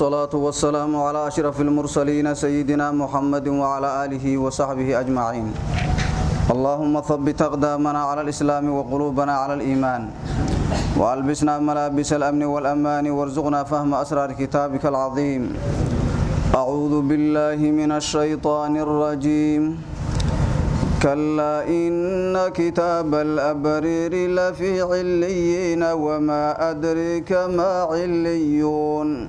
والصلاة والسلام على أشرف المرسلين سيدنا محمد وعلى آله وصحبه أجمعين اللهم ثبت أقدامنا على الإسلام وقلوبنا على الإيمان وألبسنا ملابس الأمن والأمان وارزقنا فهم أسرار كتابك العظيم أعوذ بالله من الشيطان الرجيم كلا إن كتاب الأبرير لفي عليين وما أدرك ما عليون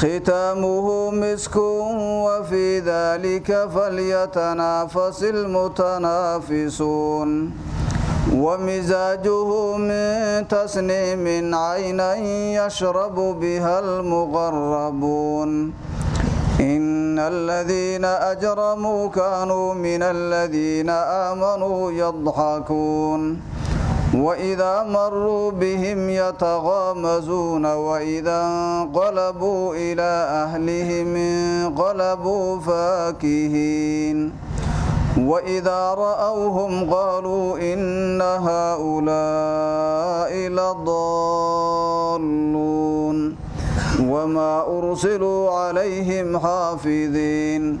ختامه مسك وفي ذلك فليتنافس المتنافسون ومزاجه من تسنيم عينا يشرب بها المغربون إن الذين أجرموا كانوا من الذين آمنوا يضحكون وإذا مروا بهم يتغامزون وإذا انقلبوا إلى أهلهم انقلبوا فاكهين وإذا رأوهم قالوا إن هؤلاء لضالون وما أرسلوا عليهم حافظين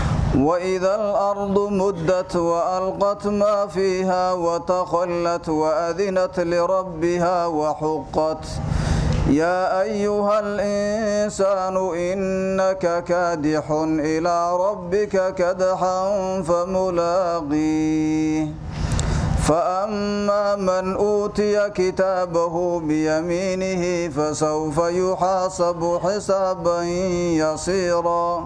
وإذا الأرض مدت وألقت ما فيها وتخلت وأذنت لربها وحقت يا أيها الإنسان إنك كادح إلى ربك كدحا فملاقيه فأما من أوتي كتابه بيمينه فسوف يحاسب حسابا يسيرا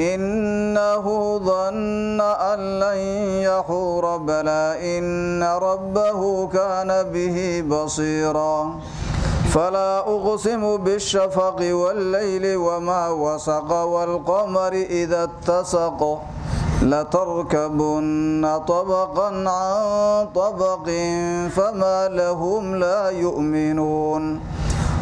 إنه ظن أن لن يحور بلى إن ربه كان به بصيرا فلا أغسم بالشفق والليل وما وسق والقمر إذا اتسق لتركبن طبقا عن طبق فما لهم لا يؤمنون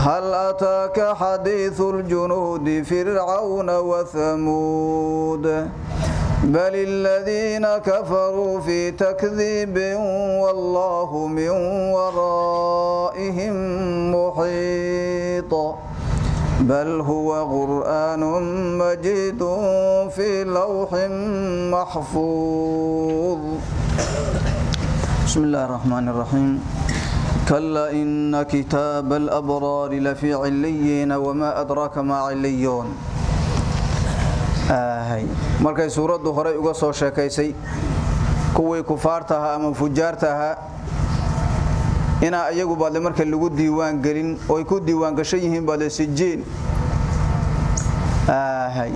هل أتاك حديث الجنود فرعون وثمود بل الذين كفروا في تكذيب والله من ورائهم محيط بل هو قرآن مجيد في لوح محفوظ بسم الله الرحمن الرحيم كلا إن كتاب الأبرار لفي عليين وما أدراك ما عليون. آهي. markay suuradu hore uga soo sheekaysay kuwii kufaartaha ama fujaartaha ina ayagu baad marka lagu diiwaan galin oo ay ku diiwaan gashay yihiin baad sijiin آهي.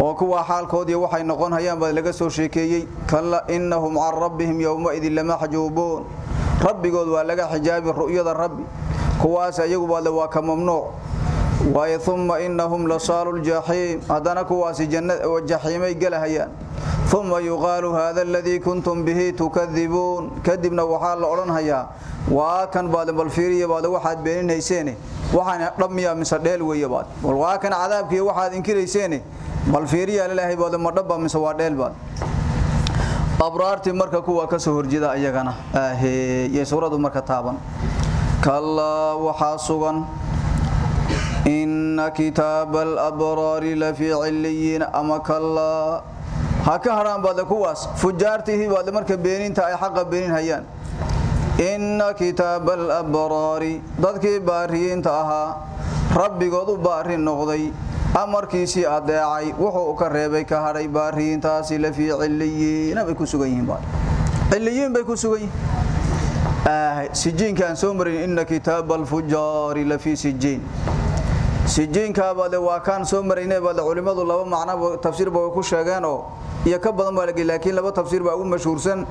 oo kuwa xaalkoodii waxay noqon hayaan baad laga soo sheekeeyay kalla innahum 'an rabbihim yawma idin lama hajubuun rabbigood waa laga xijaabi ru'yada rabbi. Kuwaas iyagu baadle waa ka mamnuuc. Waayo uma innahum lasaalu ljaxiim haddana kuwaasi jaxiimay gelahayaan uma yuqaalu haada aladii kuntum bihi tukadibuun kadibna waxaa la odhanhayaa waa kan baadle bal fiiriya baadle waxaad beeninayseene waxaan dhammiya mise dheel weeye baad? Waa kan cadaabkiiyo waxaad inkirayseene? Bal fiiriya ilaahay baad ma dhabba mise waa dheel baad abraarti marka kuwa ka soo horjeeda ayagana. Yay suuradu marka taaban. Kallaa waxaa sugan inna kitaaba alabraari lafii cilliyiin. Ama kallaa ha ka hadhaan baadle kuwaas fujaartihii baadle marka beeninta ay xaqa beenin hayaan. Inna kitaaba alabraari dadkii baariyiinta ahaa rabbigood u baari noqday amarkiisii adeecay wuxuu ka reebay ka hadhay baariyiintaasi lafii ciliyiina bay ku sugan yihiin ciliyiin bay ku sugan yihiin. Sijiinkaan soo marin inna kitaaba alfujaari lafii sijiin. Sijiinkaa baade waa kaan soo maraynay baade culimmadu laba macno tafsiirba way ku sheegeen oo iyo ka badan baa laakiin laba tafsiir baa ugu mashhuursan.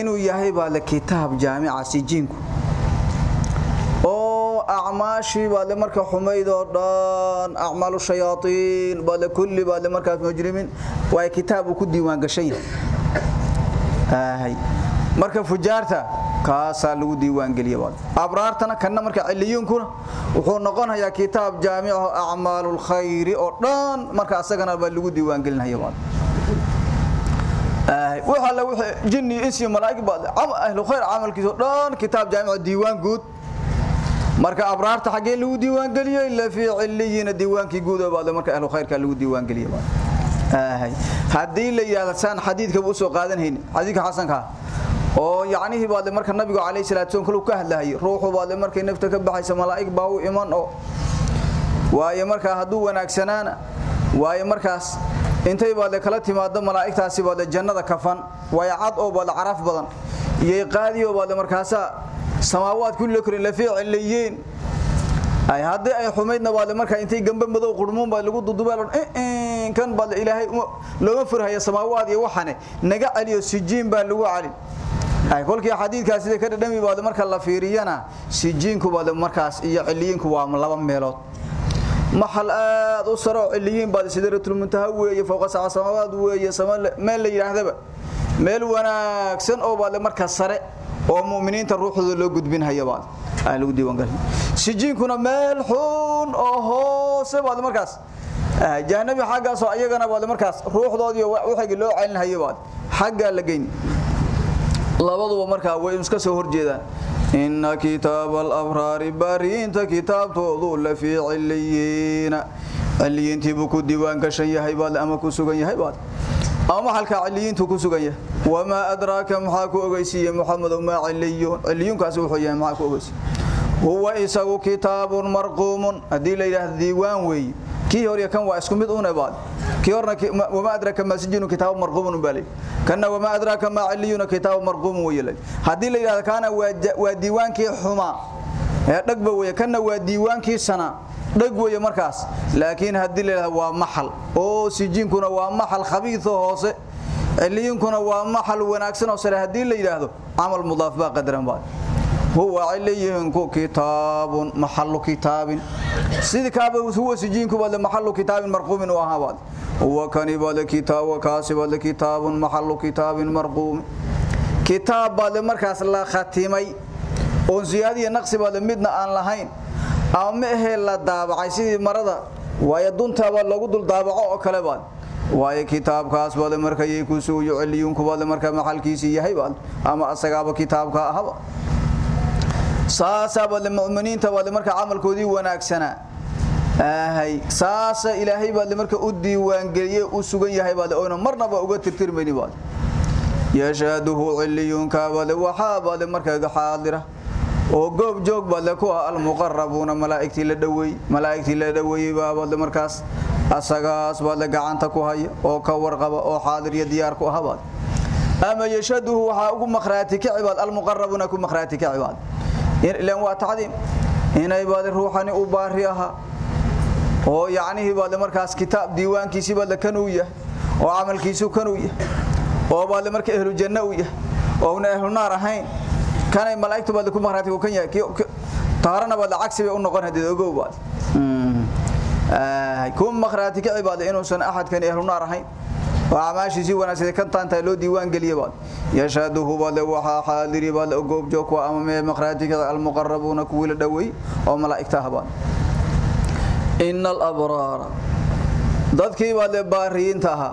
Inuu yahay baade kitaab jaamica sijiinku acmaashii baadle marka xumayd dhan acmaalu shayaaiin baadle kulli baadle markaas mujrimiin waa kitaab ku diiwaan gashan yahay marka fujaarta kaasaa lagu diiwaan geliya baad abraartana kanna marka ciliyuunkuna wuxuu noqonayaa kitaab jaamico acmaalul khayri oo dhan marka asagana baa lagu diiwaan gelinaya baad waxa la wixii jinni insi malaa'ig baad ahlu khayr amalkiisa dhan kitaab jaamico diiwaan guud marka abraarta xagee lagu diiwaan geliyay la fi ciliyina diiwaankii guud oo baad marka ahlu khayrka lagu diiwaan geliyay baad haddii la yiraahdo san xadiidka uu soo qaadanhayn xadiidka xasanka oo yacnihi baad marka nabigu kaleey salaatu wasallam ka hadlahay ruuxu baad markay nafta ka baxaysa malaa'ig baa u iman oo waaye marka haduu wanaagsanaana waaye markaas intay baad kala timaado malaa'igtaasi baad jannada kafan way cad oo baad caraf badan iyo qaadiyo baad markaasa samaawaad kullu kale la fiiciliyiin ay haddii ay xumaydna baad marka intay gamba madow qurmuun baa lagu dudubaalo ee kan baad ilaahay loo furhaya samaawaad iyo waxane naga caliyo sijiin baa lagu cali ay kolkii xadiidkaas sida ka dhadhami baad marka la fiiriyana sijiinku baad markaas iyo ciliyiinku waa laba meelood. Maxal aad u saro ciliyiin baad sidratul muntaha weeye fawqa sa'a samaawaad weeye meel la yiraahdaba meel wanaagsan oo baad marka sare oo muuminiinta ruuxdooda loo gudbin hayabaad ay lagu diiwaan galin sijiinkuna meel xun oo hoose baad markaas. Jahanabi xaggaas oo ayagana baad markaas ruuxdoodii waxay loo celin hayabaad xagga la geyn. Labaduba markaa way iska soo horjeedaan inna kitaabal abraari baariinta kitaabtoodu la fi ciliyiina. Ciliyiintii buu ku diiwaan gashan yahay baad ama ku sugan yahay baad ama halka ciliyiintu ku sugan yahay wama adraaka maxaa ku ogeysiiyay muhammad ma ciliyun ciliyunkaas wuxuu yahay maxaa ku ogeysiiyay huwa isagu kitaabun marquumun hadii la yiraahdo diiwaan weey kii hore kan waa isku mid una baad كيورنا وما أدراك ما سجن كتاب مرقوم بالي كنا وما أدراك ما عليون كتاب مرقوم ويلي هذه اللي كان وديوان كي حما دغبا ويا كنا وديوان كي سنه دغ ويا markaas laakiin hadii la waa maxal oo sijinkuna waa maxal khabiith hoose ciliyunkuna waa maxal wanaagsan oo sare hadii la yiraahdo amal mudaaf ba qadaran baa هو عليهم كتاب محل كتاب سيد كاب هو سجينك بعد محل كتاب مرقوم وهذا هو كان بعد كتاب وكاسب بعد كتاب محل كتاب مرقوم كتاب بعد مركز لا ختمي oo ziyaadiyo naqsi baad midna aan lahayn ama ehe la daabacay sidii marada waayo duntaaba lagu dul daabaco oo kale baad waayo kitaabkaas baad markay ku soo yuciliyunku baad marka maxalkiisi yahay baad ama asagaaba kitaabka ahaba saasa baad muuminiinta baad marka amalkoodii wanaagsana ahay saasa ilaahay baad marka u diiwaan galiyay u sugan yahay baad oo marnaba uga tirtirmayni baad yashaduhu ciliyunka baad waxa baad marka xaadira oo goob joog baad ku ah almuqarrabuuna malaa'ikti la dhaweey malaa'ikti la dhaweey baad markaas asagaas baad gacanta ku haya oo ka warqaba oo xaadir iyo diyaar ku ahabaad ama yashaduhu waxa ugu maqraati ka cibaad almuqarrabuuna ku maqraati ka cibaad. Ilaan waa tacdiim. Inay baad ruuxani u baari aha oo yaanihi baad markaas kitaab diiwaankiisi baad kanuu yahay oo amalkiisu kanuu yahay oo baad marka ahlu janna u yahay oo una ahlu naar ahayn kanay malaa'iktu baad ku maqraati ku kan yahay taarana baad cagsi bay u noqon hadii ogow baad ee ku maqraati ka cibaad inuu san ahad kan ahlu naar ahayn وعماشي سي wanaagsan kan taanta loo diiwaan galiye baad yashaduhu baad waxa xaadiri baad goob joog waa ama maqraatiga al muqarrabuna kuwila dhawey oo malaa'ikta habaan innal abrara dadkii baad baariinta aha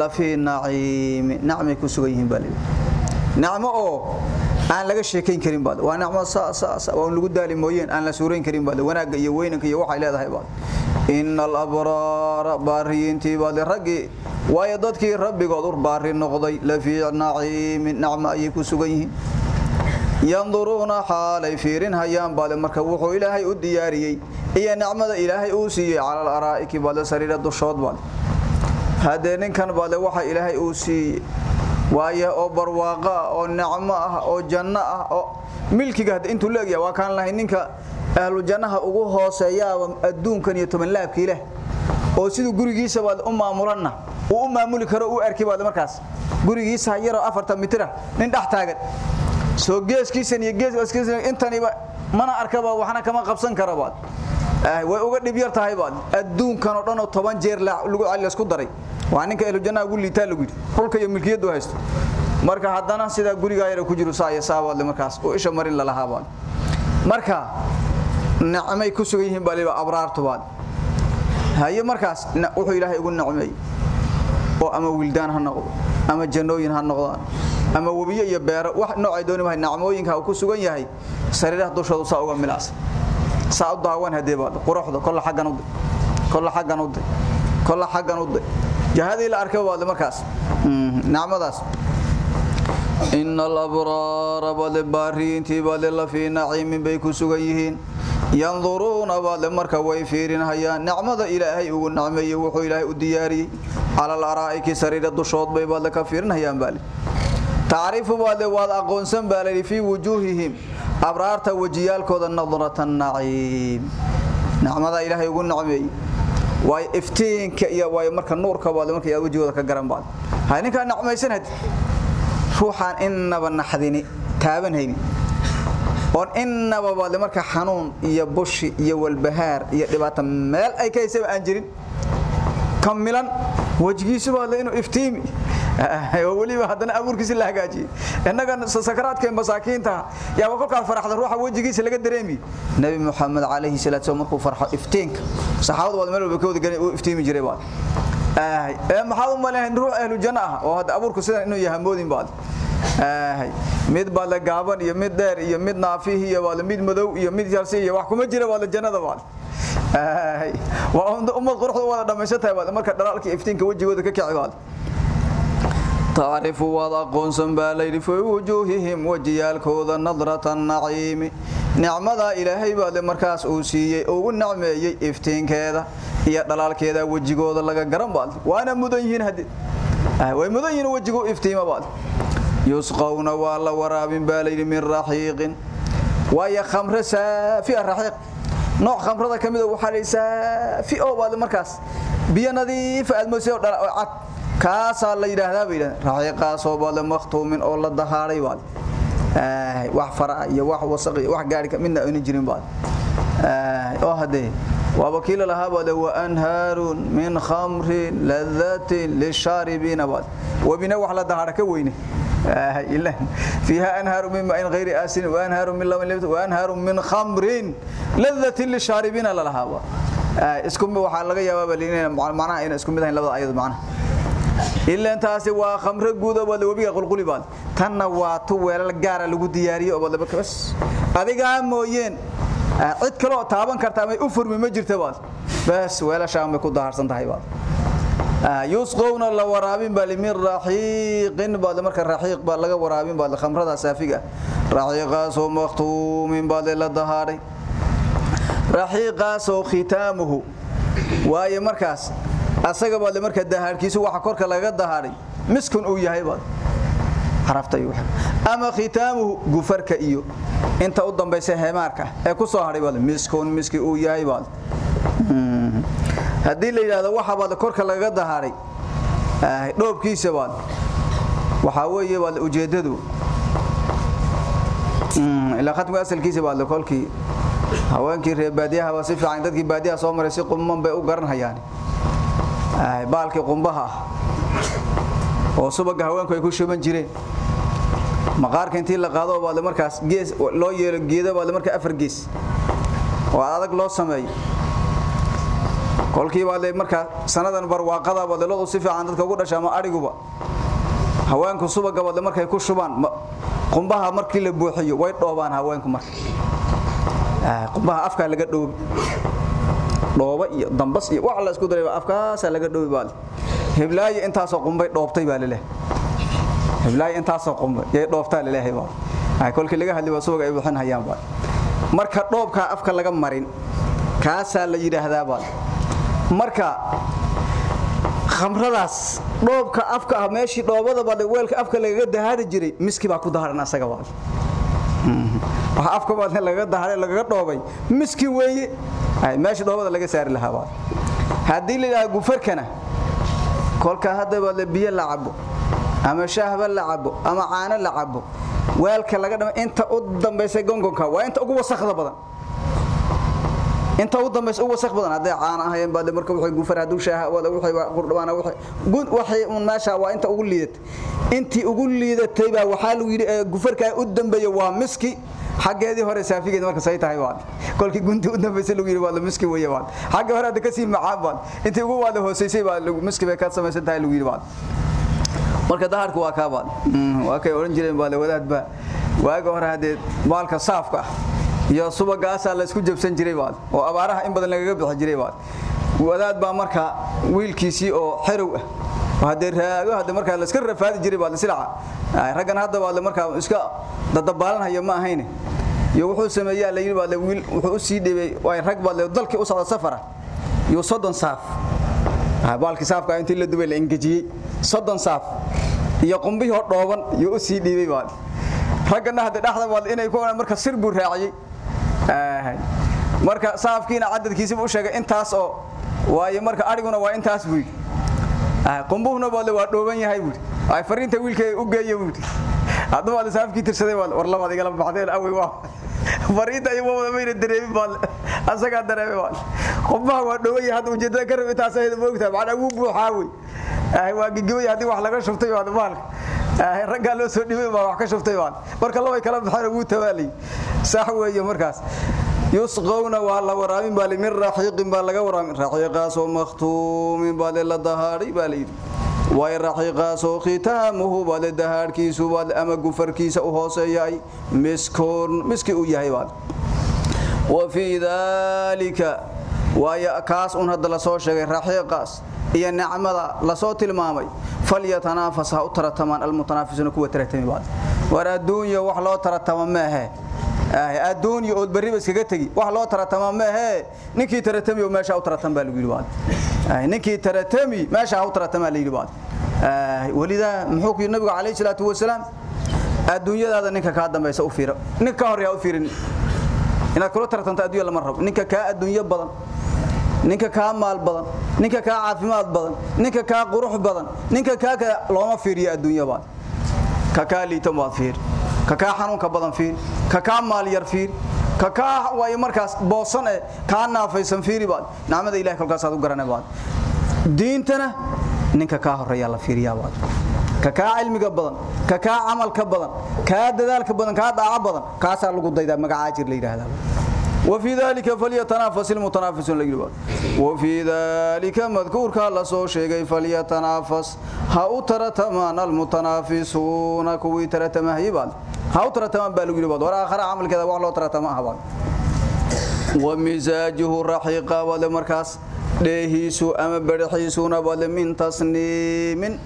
la fi naciim nacmi ku sugan yihiin bal nacmo oo aan laga sheekayn karin baad. Waa nacmo sa sa waa lagu daali mooyeen aan la suureyn karin baad. Wanaaga iyo weynanka iyo waxa leedahay baad. Innal abrara baariintii baad ragi waayo dadkii rabbigood ur baari noqday la fi naciim nacma ay ku sugan yihiin. Yanduruuna xaalay fiirin hayaan baad. Marka wuxuu ilaahay u diyaariyay iyo nacmada ilaahay uu siiyay cala araa'iki baad sariira dushood baad. Hadee ninkan baad waxa ilaahay uu siiyay waayo oo barwaaqa oo nacmo ah oo janno ah oo milkiga intuu leeyahay waa kaan lahayn ninka ahlu jannaha ugu hooseeyaa adduunkan iyo toban laabka ilaah oo sidoo gurigiisa baad u maamulanna uu u maamuli karo uu arki baad markaas. Gurigiisa yaro 40 mitir nin dhax taagan. Soo geeskiisan iyo geeskiisan intaniba mana arkaba waxna kama qabsan kara baad way uga dhib yar tahay baad adduunkan oo dhan oo 10 jeer lagu cali isku daray. Waa ninka ahlu jannaha ugu liitaa lagu yiri dhulka iyo milkiyadu haysto. Marka haddana sida guriga yar ku jiro saaya saabaad markaas. Oo isha marin la lahaabaan marka nacmay ku sugan yihiin baliba abraartu baad haye markaas wuxuu ilaahay ugu nacmay oo ama wildaan ha noqdo ama jannooyin ha noqdaan ama wabiyo iyo beero wax noocay doonayaan nacmooyinka uu ku sugan yahay sariiraha dushooda saa uga milaas saa u daawan hadeeba quruxda kala xaggan uday kala xaggan uday kala xaggan uday jahadii la arkay waad markaas naamadaas إن الأبرار والبارين تبال في نعيم بيكو سغيهين ينظرون والمرك ويفيرين هيا نعمة إلهي أغو نعمي وحو إلهي الدياري على الأرائك سريرة دشوط بيبال كفيرين هيا بالي تعرف والد والأقونسن بالي في وجوههم أبرار توجيال كود النظرة النعيم نعمة إلهي ونعمة way iftiinka iyo way marka nuurka baad marka yaa wajigooda ka garan baad hay ninka nacmaysan had ruuxan inaba naxdini taaban hayni on inaba baad marka xanuun iyo bushi iyo walbahaar iyo dhibaato meel ay ka haysan aan jirin kamilan wajigiisu baad inuu iftiimi waliba hadana abuurkiisa la hagaajiyay innaga sakaraadka masaakiinta yaa kolka faraxda ruuxa wajigiisa laga dareemi. Nabi muhammad kaleeyhi salaatu wa markuu farxo iftiinka saxaabadu wad meel walba ka wada galay uu iftiimi jiray baad. Ee maxaa u malayn ruux ahlu janna ah oo hada abuurku sida inuu yahay moodin baad. Mid baad la gaaban iyo mid dheer iyo mid naafihi iyo baad mid madow iyo mid yarsi iyo wax kuma jira baad jannada baad. Waa ummad quruxda wada dhameysatay baad marka dhalaalka iftiinka wajigooda ka kici baad تعرف وضع قنصن بالي في وجوههم وجيالكوذا نظرة النعيم nicmada ilaahay baad markaas uu siiyey ugu nicmeeyay iftiinkeeda iyo dhalaalkeeda wajigooda laga garan baad waana mudan yihiin hadii way mudan yihiin wajigu iftiima baad yusqawna waa la waraabin baalayni min raxiiqin waaya khamra saafi raxiiq nooc khamrada kamid ah waxa la saafi oo baad markaas biyo nadiif aad moosay cad kaasa la yiraahdaa bay raxiiqaas oo baad maqtuumin oo la dahaaray baad wax fara iyo wax wasaq iyo wax gaari ka midna aan jirin baad oo hadee waa wakiil lahaa baad wa anharun min khamrin ladhatin lisharibin baad wabina wax la dahaara ka weyne إلا فيها أنهار من ماء غير آسن وأنهار من لبن لبن وأنهار من خمر لذة للشاربين للهاوة اسكم waxaa laga yaabaa balina macnaha in isku mid ahayn labada ayad macnaha. Ilaa taasi waa khamr guud oo wabiga qulquli baad. Tanna waa tu weelal gaar ah lagu diyaariyo oo laba kabas adiga mooyeen ah, cid kale oo taaban kartaa ma u furmi ma jirtaa baad. Bas weelasha ma ku daarsan tahay baad yusqawna la waraabin bal min rahiqin baad marka rahiq baa laga waraabin baad khamrada saafiga. Rahiqaas oo maqtuumin baad la dahaaray rahiqaas oo khitaamuhu. Waaye markaas asaga baad marka dahaarkiisu waxa korka laga dahaaray miskun uu yahay baad. Xaraftay wax ama khitaamuhu gufarka iyo. Inta u dambaysa heemaarka ee ku soo haray baad miskun miski uu yahay baad haddii la yiraahdo waxa baad korka laga dahaaray dhoobkiisa baad waxa weeye baad ujeedadu ila khatmiga asalkiisa baad kolkii haweenkii reer baadiyaha waa si fiican dadkii baadiyaha soo maray si qumman bay u garanayaan ay baalkii qumbaha oo subaga haweenku ay ku shuban jireen. Maqaarka intii la qaado baad markaas gees loo yeelo geedo baad markaa afar gees oo adag loo sameeyo kolkii baad markaa sanadan barwaaqada baad loo si fiican dadka ugu dhashaa ma ariguba haweenku subaga baad markay ku shubaan qumbaha markii la buuxiyo way dhoobaan haweenku marka. Qumbaha afka laga dhoob dhooba iyo dambas iyo wax la isku daray afkaas laga dhoobi baal hiblaayi intaas oo qumbay dhoobtay baa leeyahay. Hiblaayi intaas oo qumbay yay dhoobtaa leeyahay baa. Ay kolkii laga hadlay subaga ay bixin hayaan baa. Marka dhoobka afka laga marin kaasa la yiraahdaa baa marka khamradaas dhoobka afka ah meeshii dhoobada baa weelka afka laga dahaari jiray miski baa ku daharan asaga baa waxa afka baa laga daharay laga dhoobay miski weeye. Ay meeshii dhoobada laga saari lahaa baa haddii la yiraahdo gufarkana kolka hadda baa biyo la cabo ama shaahba la cabo ama caano la cabo weelka laga dhama inta u dambeysay gongonka waa inta ugu wasakhda badan inta u dambeys ugu wasakh badan haday caan ahayeen baad marka wuxuu gufar haduu shaaha wada wuxuu qurdhaana wuxuu gud waxay un meesha waa inta ugu liidatay intii ugu liidatay baa waxa lagu yiri gufarka u dambeeyo waa miski. Xageedii hore saafigeed marka say tahay baad kolkii gunti u dambeysay lagu yiri waa miski weeye baad xagga hore hada ka sii macaan baad intii ugu wada hooseysay baa miski bay ka samaysan tahay lagu yiri baad marka daharku waa ka baad waa kay oran jireen baa wadaad ba waaga hore hadee maalka saafka iyo subagaasa la isku jabsan jiray baad oo abaaraha in badan lagaga bixi jiray baad wadaad baa marka wiilkiisii oo xerow ah. Hadee raago hadee marka la iska rafaadi jiray baad silaa raggan hadda baad marka iska dadabaalanaya ma ahayn iyo wuxuu sameeyaa la yiri baad wiil wuxuu u sii dhibay way rag baad dalkii u socda safara. Iyo soddon saaf. Baalkii saafka intii la dubay la ingejiyay soddon saaf. Iyo qumbihi oo dhooban iyo u sii dhibay baad raggana hadda dhaxda baad inay ku marka sir buu raaciyay marka saafkiina cadadkiisa uu sheegay intaas oo waayo marka ariguna waa intaas buu qumbuhuna baad waa dhooban yahay buu ay fariinta wiilkay u geeyay buu hadaba wada saafkii tirsaday war labad igala baxdeen away waa. Fariinta ay wada meeyna dareemin baad asaga dareemay baad qumbaha waa yahay hadda ujeedada ka rabay taas ay moogtaa macna uu buuxaa ay waa gigooy haddii wax laga shubtay waa maalka ragga loo soo dhibay baa wax ka shuftay baan marka laba kala baxay ugu tawaalay sax weeye markaas. Yusqawna wa la waraabin baa min rahiqin baa laga waraabin rahiqaas oo maqtuumin baa la dahaari baa la yiri way rahiqaas oo khitaamuhu baa la dahaarkiisu baa ama gufarkiisa u hooseeyay. Miskoon miski u yahay baa wa fi dhalika wa ya kaas un hadda la soo sheegay rahiqaas iyo nacmada la soo tilmaamay falyatanafasa u tarataman almutanaafisuna kuwa taratami baad war adduunya wax loo taratama ma aha adduunya oo bariba iskaga tagi. Wax loo taratama ma ahe ninkii taratami oo meesha u taratan baa lagu yiri baad ninkii taratami meesha u taratama la yiri baad walida muxuu ku nabiga kaleey salaatu wasalaam adduunyadaada ninka ka dambaysa u fiiro. Ninka ka horreeya u fiirin inaad kula tartanta adduunya lama rabo. Ninka ka adduunyo badan ninka ka maal badan ninka ka caafimaad badan ninka ka qurux badan ninka ka looma fiiriyo adduunya baad ka ka liito maad fiir. Ka ka xanuunka badan fiir ka ka maal yar fiir. Ka ka way markaas boosan ee ka naafaysan fiiri baad. Naamada ilaahay kolkaas aad u garanay baad. Diintana ninka ka horreeya la fiiriyaa baad. Ka ka cilmiga badan ka ka amalka badan ka dadaalka badan ka daaca badan kaasa lagu daydaa magaca jir la yiraahdaa وفي ذلك فليتنافس المتنافسون لجلوا وفي ذلك مذكورك الله سو شيغي فليتنافس ها ترتمان المتنافسون كوي ترتم هيبال ها ترتمان بالجلوا ورا اخر عمل كذا والله ترتم هبال ومزاجه رحيقا ولا دهيسو ام برحيسونا ولا تصنيم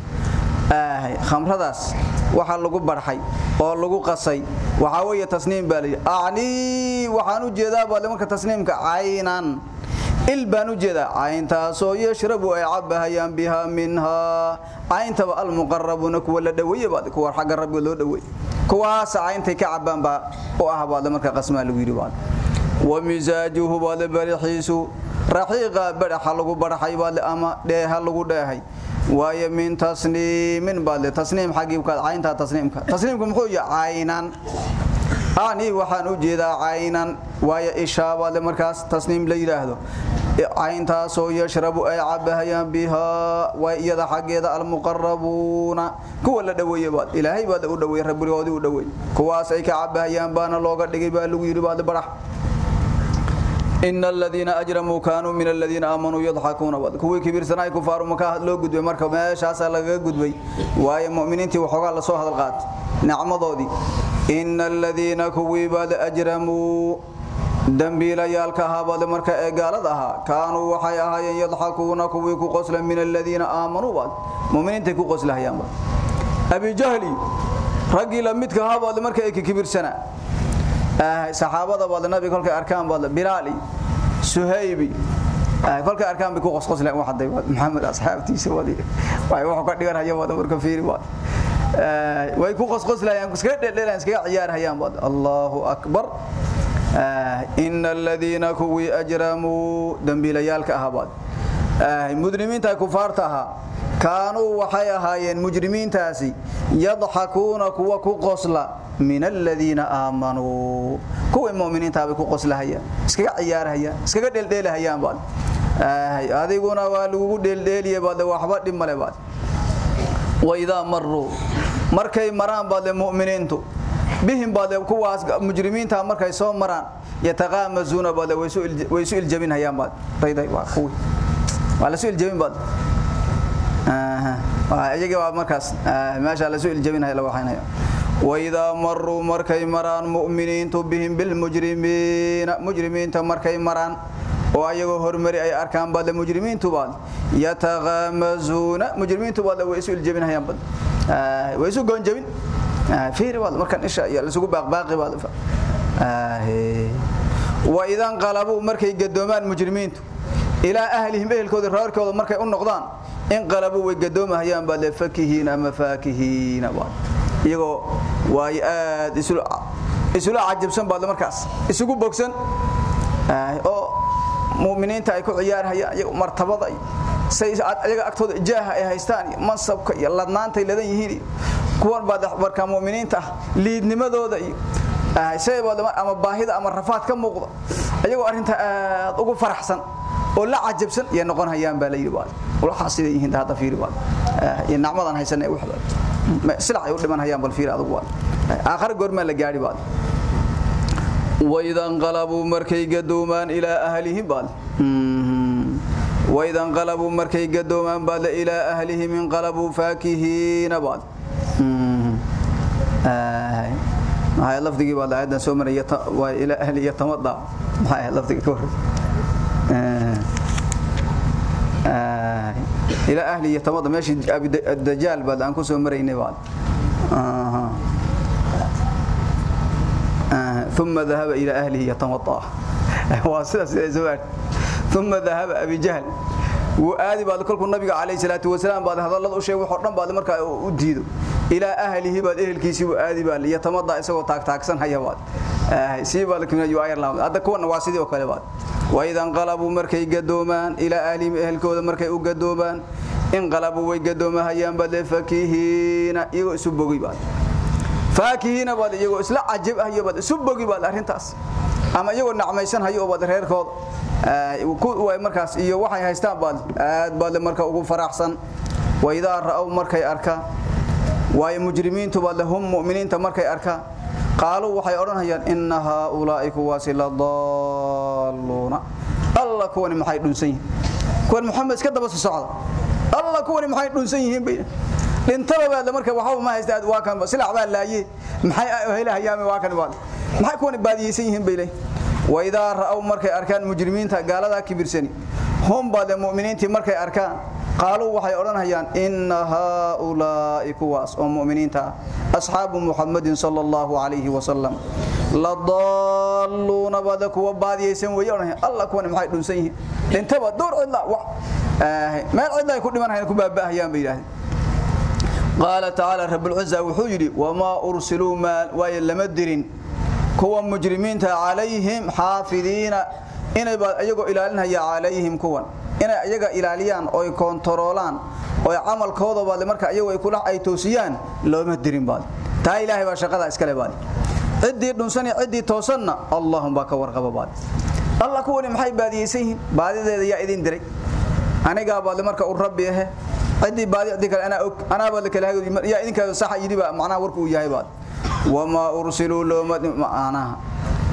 آه خمرadaas waxa lagu barxay oo lagu qasay waxa weeye tasniim bali aani waxaan u jeedaa baa marka tasniimka aynan il baan u jeedaa ayntaas oo yashrabu ay cabahayaan biha minha aynta al muqarrabuna kuwa la dhaweeyay baad kuwa xagga rabbi loo dhaweey kuwaas ayntay ka cabaan ba oo ah baad marka qasmaa lagu yiri baad wa mizaajuhu baad barixiisu raxiiqa baraxa lagu barxay baad ama dheeha waaye min tasniimin baad tasniim xaqiibka aynta tasniimka. Tasniimku muxuu yahay aynan ani waxaan u jeedaa aynan waaye ishaaba le markaas tasniim la yiraahdo aynta soo yashrabu ay cabahayaan biha waa iyada xageeda al muqarrabuna kuwa la dhaweeyay baad ilaahay baad u dhaweeyay rabbigoodii u dhaweeyay kuwaas ay ka cabahayaan baana looga dhigay baa lagu yiri baad barax إن الذين أجرموا كانوا من الذين آمنوا يضحكون كوي كبير سناي كفار مكا لو غدوي marka meeshaas laga gudbay waay muuminiintii waxoogaa la soo hadal qaad nacmadoodi إن الذين كوي باد أجرموا dambiilayaalka ahaabade marka ee gaalada ahaa kaanuu waxay ahaayeen yadxakuuna kuwii ku qosla min aladiina aamanuu baad muminiintay ku qoslahayaanba abi jahli raggii la midka ahaabade marka ay kibirsanaa saxaabada baad nabi kolkay arkaan baad bilaali suhaybi. Kolkay arkaan bi ku qosqosleen waxday maxamed asxaabtiisa wadi way wax ka dhiganaya wada marka fiiri baad way ku qosqoslayaan iska dheelaan iska ciyaarayaan baad Allahu akbar. In alladheena kuwi ajramu dambiilayaalka ahabaad mujrimiinta kufaarta ahaa kaanuu waxay ahaayeen mujrimiintaasi yadxakuuna kuwa ku qosla min alladheena aamanuu kuwa muuminiinta bay ku qoslahayaan iskaga ciyaarayaan iskaga dheeldheelahayaan baad. Adiguna waa lagu dheeldheeliyay baad waxba dhib male baad. Wayda marru markay maraan baad muuminiintu bihim baad kuwaas mujrimiinta markay soo maraan yataqaamazuna baad way soo iljabin hayaan baad. Rayday waa kuwi waa la soo iljabin baad waa markaas meesha la soo iljabin hay la wayda marru markay maraan mu'miniintu bihim bil mujrimiina mujrimiinta markay maraan oo ayagoo hormari ay arkaan baad mujrimiintu baad yataqaamazuna mujrimiintu baad way soo iljabin hayaan baad way soo goonjabin. Fiiri baad markan isha iyo isugu baaqbaaqi baad wa idan qalabu markay gadoomaan mujrimiintu ila ahlihim ehelkooda reerkooda markay u noqdaan in qalabu way gadoomahayaan baad la fakihiina ama faakihiina iyagoo way aad isula cajabsan baad markaas. Isugu bogsan. Oo muuminiinta ay ku ciyaarayaan iyaga martabada say ayaga agtooda jaaha ay haystaan mansabka iyo ladnaanta ladan yihiin kuwan baad marka muuminiinta liidnimadooda iyo ama baahida ama rafaad ka muuqda. Ayagoo arinta aad ugu faraxsan oo la cajabsan iyo noqon hayaan baa la yiri baad waxa sida yihiin hada fiiri baad iyo nacmadan haysan ee waxba silac ay u dhiman hayaan bal fiiri adigu baad aakhir goorma la gaari baad وإذا انقلبوا مركي قدومان إلى أهلهم بال وإذا انقلبوا مركي قدومان بال إلى أهلهم انقلبوا فاكهين بال آه. هاي لفظي بال عندنا سومر يت... وإلى أهله يتمضى هاي لفظي كور آه. آه. ila ahli iyo tabada meeshii dajaal baad aan ku soo maraynay baad aha ثم ذهب إلى أهله يتمطى ثم ذهب أبي جهل وآدي بعد كل النبي عليه الصلاة والسلام بعد هذا الله شيء وحرم بعد مركا أديده إلى أهله بعد أهل كيسي وآدي بعد يتمطى إسوا تاك تاكسن هيا بعد سيب بعد كنا يعير لهم هذا كون نواسيدي وكله بعد qalabu markay gadoomaan ila ahlihim ehelkooda markay u gadoomaan in qalabu way gadoomahayaan baad fakihiina iyagoo isu bogay baad faakihiina baad iyagoo isla cajab ah iyo baad isu bogi baad arintaas ama iyagoo nacmaysan hayo baad reerkooda markaas iyo waxay haystaan baad aad baad marka ugu faraxsan. Wayda raaw markay arkaan. Way mujrimiintu baad hum mu'miniinta markay arkaan qaaluu waxay oranayaan inna haa'ulaa'i kuwaasi la dalluna alla kuwani maxay dhunsan yihiin kuwan muxamed iska daba socda alla kuwani maxay dhunsan yihiin bay dhintaba baad marka waxa ma haystaa waa kan silac baa laaye maxay helahayaame waa kan baad maxay kuwani baadiyeysan yihiin bay leeyahay وإذا رأوا مركي أركان مجرمين تقالدا كبرسني هم بعد المؤمنين مركي أركان قالوا وحي أرنهيان إن هؤلاء كواس ومؤمنين تا أصحاب محمد صلى الله عليه وسلم لضالون بعدك وبعد يسن ويرنه الله كون محي دنسيه انتبه دور الله و آه ما الله يكون من هين كبابا هيان بيراه قال تعالى رب العزة وحجري وما أرسلوا ما ويلمدرين kuwa mujrimiinta calayhim xaafidiina inay ayagoo ilaalinaya calayhim kuwan inay ayaga ilaaliyaan oo ay koontaroolaan oo ay camalkooda baad marka ayagu ay kula ay toosiyaan looma dirin baad taa ilaahay baa shaqada iskale baad cidii dhunsan iyo cidii toosanna allahumma ka warqaba baad allah kuwani maxay baadiyeysan yihiin baadideeda yaa idin diray. Aniga baad marka uu rabbi ah cidii baadiyada kale ana og baad kale yaa idinka sax yidi ba macnaha warku uu yahay baad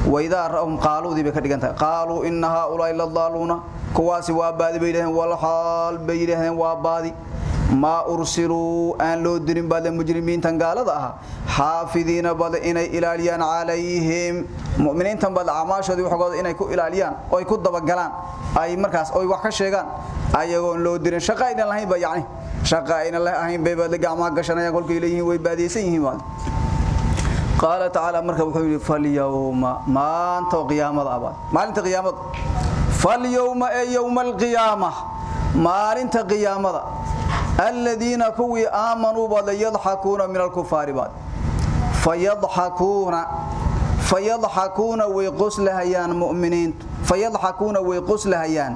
وما أرسلوا لهم معناها وإذا رأهم قالوا ذي بكدغنتا قالوا إن هؤلاء لضالون كواسي وابادي بيدهن والحال بيدهن وابادي ما أرسلوا أن لو درين بعد المجرمين تنقالد أها حافظين بعد إني إلاليان عليهم مؤمنين تنبال عماشة دي وحقود إني كو إلاليان أو يكو دبقلان أي مركز أو يوحكا شيغان أيغون لو درين شقائنا الله يعني شقائنا الله أهين بيبادي قاما قشنا يقول كيليهن ويبادي سيهن بعد قال تعالى مركب وحي فاليوم ما انت قيامه ابا ما انت قيامه فاليوم اي يوم القيامه ما انت قيامه الذين كوي امنوا بل يضحكون من الكفار بعد فيضحكون فيضحكون ويقسل هيان مؤمنين فيضحكون ويقسل هيان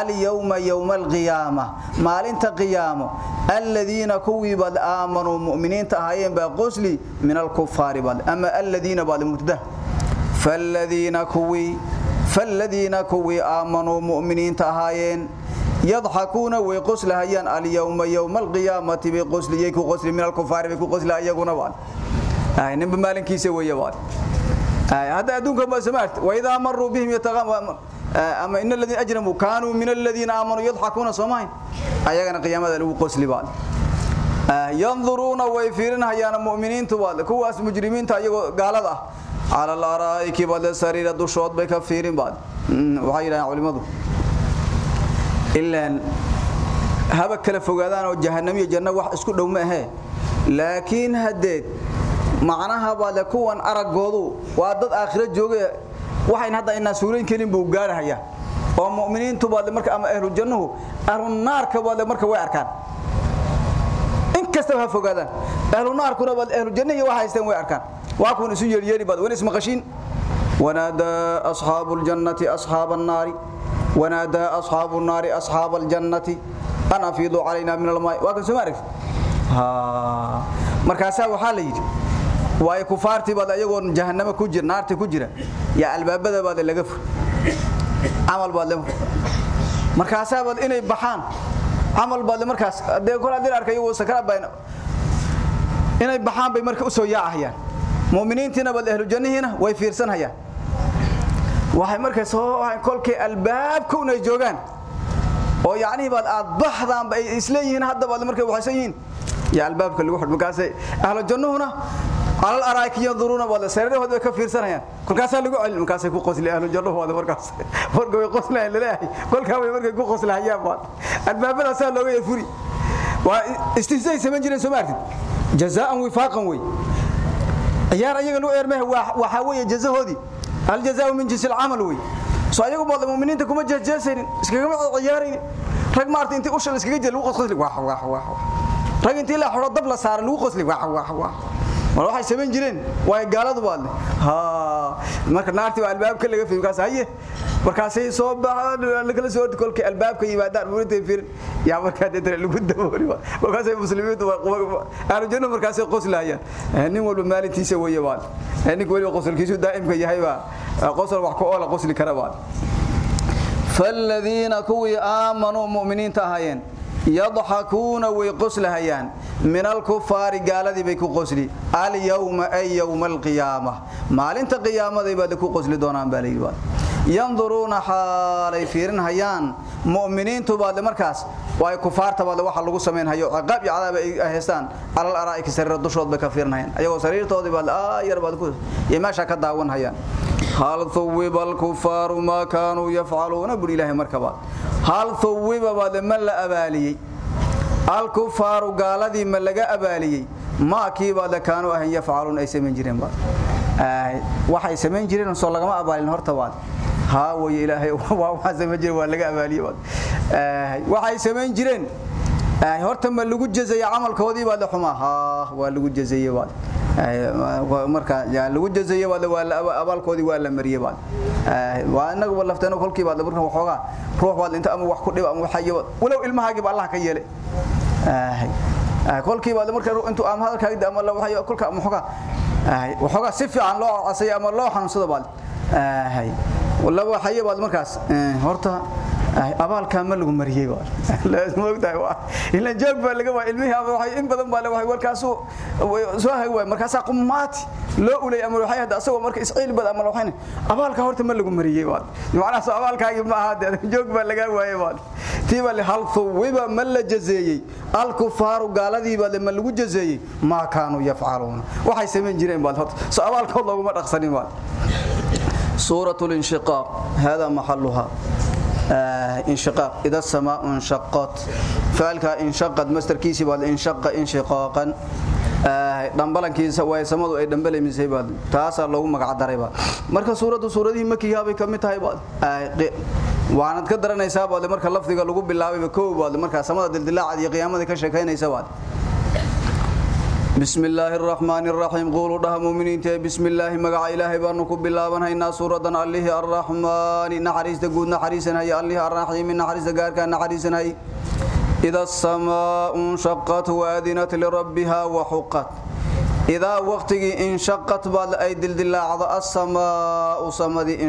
اليوم يوم القيامة مالنت قيامة الذين كوي بل آمنوا مؤمنين تهايين بقسل من الكفار بل أما الذين بل متده فالذين كوي فالذين كوي آمنوا مؤمنين تهايين يضحكون ويقسل هيان اليوم يوم القيامة بقسل يكو قسل من الكفار بكو قسل أيقون بل هاي نبي مالن كيسي ويا بل هذا أدونك ما سمعت وإذا مروا بهم يتغاموا أما إن الذين أجرموا كانوا من الذين آمنوا يضحكون صمائن أيغنا قيامة لو قسل بعد ينظرون ويفيرن هيانا مؤمنين تبال كواس مجرمين تايغو غالد على الارائك بعد سرير دشود بك فيرن بعد waxay yiraahdeen culimadu ilaa haba kala fogaadaan oo jahannam iyo janno wax isku dhow ma ahe laakiin hadeed macnaha baa kuwan aragoodu waa dad aakhira jooga waxayn hadda inaa suurayn kelin buu gaarahaya oo mu'miniintu baa marka ama ahlu jannuhu ahlu naarka baa marka way arkaan in kasta ha fogaadaan ahlu naarkuna baa ahlu jannihi waxa haystaan way arkaan waa kun isu yeeri baad wani isma qashin ونادى أصحاب الجنة أصحاب النار ونادى أصحاب النار أصحاب الجنة أنا أفيض علينا من الماء وكان سمعرف ها مركاسا waxaa la yiri way kufaarti bad ayagoo jahannama ku jir naarta ku jira ya albaabada baad laga fur amal baad la markaasa baad inay baxaan amal baad markaas adeeg kala dir arkay uu sakara bayna inay baxaan bay marka u soo yaacayaan. Muuminiintina bad ahlu jannahina way fiirsanayaan. Waxay markaa soo kolkay albaabka una joogaan oo yaani baad aad baxdaan bay isleeyihiin hadda baad markaa waxaysan yihiin. Ya albaabka lagu xidh markaasay ahlu jannahuna alal araaki yanduruuna wada sariirahooda ka fiirsanayaan. Kolkaasaa lagu celin markaasay ku qosli ahlu jannahooda markaas. Way qoslahay la leeyahay. Kolkaa way markay ku qoslahayaan baad albaabadaasaa looga yarfuri waa istihzaay samayn jireen soo maartid? Jazaa'an wifaaqan wey ciyaar ayaga loo eermehe waxaa weeye jazahoodii aljazaa'u min jinsi alcamal wey so ayagu mooda muuminiinta kuma jeesjeesaynin iskagama ciyaaraynin. Rag maarta intii ushal iskaga jira lagu qosqosli. Rag intii la xidho dab la saara lagu qosli mar waxay sameyn jireen? Way gaaladu baadle ha marka naagtii waa albaabka laga fiirin kaas haye markaasay soo baxaan kala soo kolka albaabka yimaadaan. Murinta fiirin. Yaa markaa dadar lagu daboori markaas ay muslimiintu waa quba aanu jirno markaas ay qoslayaan eh, nin walba maalintiisa weeye baan eh, nin wali qosolkiisu daaimka yahay baa. Eh, qosol wax ku oola qosli kara baan فالذين كوي آمنوا مؤمنين تهاين يضحكون ويقسلهيان من الكفار قال ذي بيكو قسلي اليوم أي يوم القيامة ما لنت قيامة ذي بدكو قسلي دونان بالي باد ينظرون حالي فيرن هيان مؤمنين تباد مركز واي كفار تباد waxa lagu sameyn hayo qab iyo cadaab ay haystaan ala araa'ik sarir dushood ba ka fiirnayaan ayagoo sariirtoodii baad ah yar baad ku yeemasha ka daawan hayaan hal thuwib al kuffar ma kanu yaf'aluna bil ilahi markaba hal thuwib baad ma la abaaliyay al kuffar gaaladii ma laga abaaliyay ma kii baad kaanu ahan yaf'alun ay sameyn jireen ba waxay sameyn jireen soo lagama abaalin horta baad ها وي إلهي waa sameyn jireen waa laga abaaliyo ee waxay sameyn jireen ee horta ma lagu jazeeyo amalkoodii baa la xumaa ha waa lagu jazeeyo waa marka yaa lagu jazeeyo waa abaalkoodii waa la mariyay baa ee waa inagu lafteena kolkii baa marka waxooga ruux baa inta ama wax ku dhib ama waxayo walow ilmahaagi baa Allah ka yeelay ee kolkii baa marka intuu ama hadalkaaga ama la waxayo kolka waxooga ee waxooga si fiican loo casay ama loo xanuunsado baa walla waxay baad markaas horta abaalka ma lagu mariyay baa laazim ogtahay waa ila joog baa laga waa ilmihi ama waxay in badan baa la waxay warkaas soo hay way markaas qumaati loo ulay ama waxay hada asagoo marka isciil bad ama waxayna abaalka horta ma lagu mariyay baa macnaheedu abaalkaagi ma aha joog baa laga waayay baa tiiba li hal thuwiba ma la jazeeyay al kufaru gaaladii baa ma lagu jazeeyay ma kaanu yafcaluuna waxay sameyn jireen baa horta. Soo abaalkood loogu ma dhaqsanin baa suuraة اlاnshiqaaq hada maxaluhaa inshiqaaq. Ida samaau inshaqat ficilka inshaqad mastarkiisii baad inshaqa inshiqaaqan. Dhambalankiisa waysamadu ay dhambalamisay baad taasaa loogu magac daray baad marka suuraddu suuradihii makiyaabay ka mid tahay baad waanad ka daranaysaa baad marka lafdiga lagu bilaabay koow marka samada dildilaacad iyo qiyaamada ka sheekaynaysa baad بسم الله الرحمن الرحيم قولوا ده مؤمنين بسم الله مقع إلهي بانكم بالله هينا سورة الله الرحمن نحريس تقول نحريسنا هي الله الرحيم نحريس قارك نحريسنا هي إذا السماء انشقت وأذنت لربها وحقت إذا وقتك انشقت بعد أي دلدل عضا السماء صمدي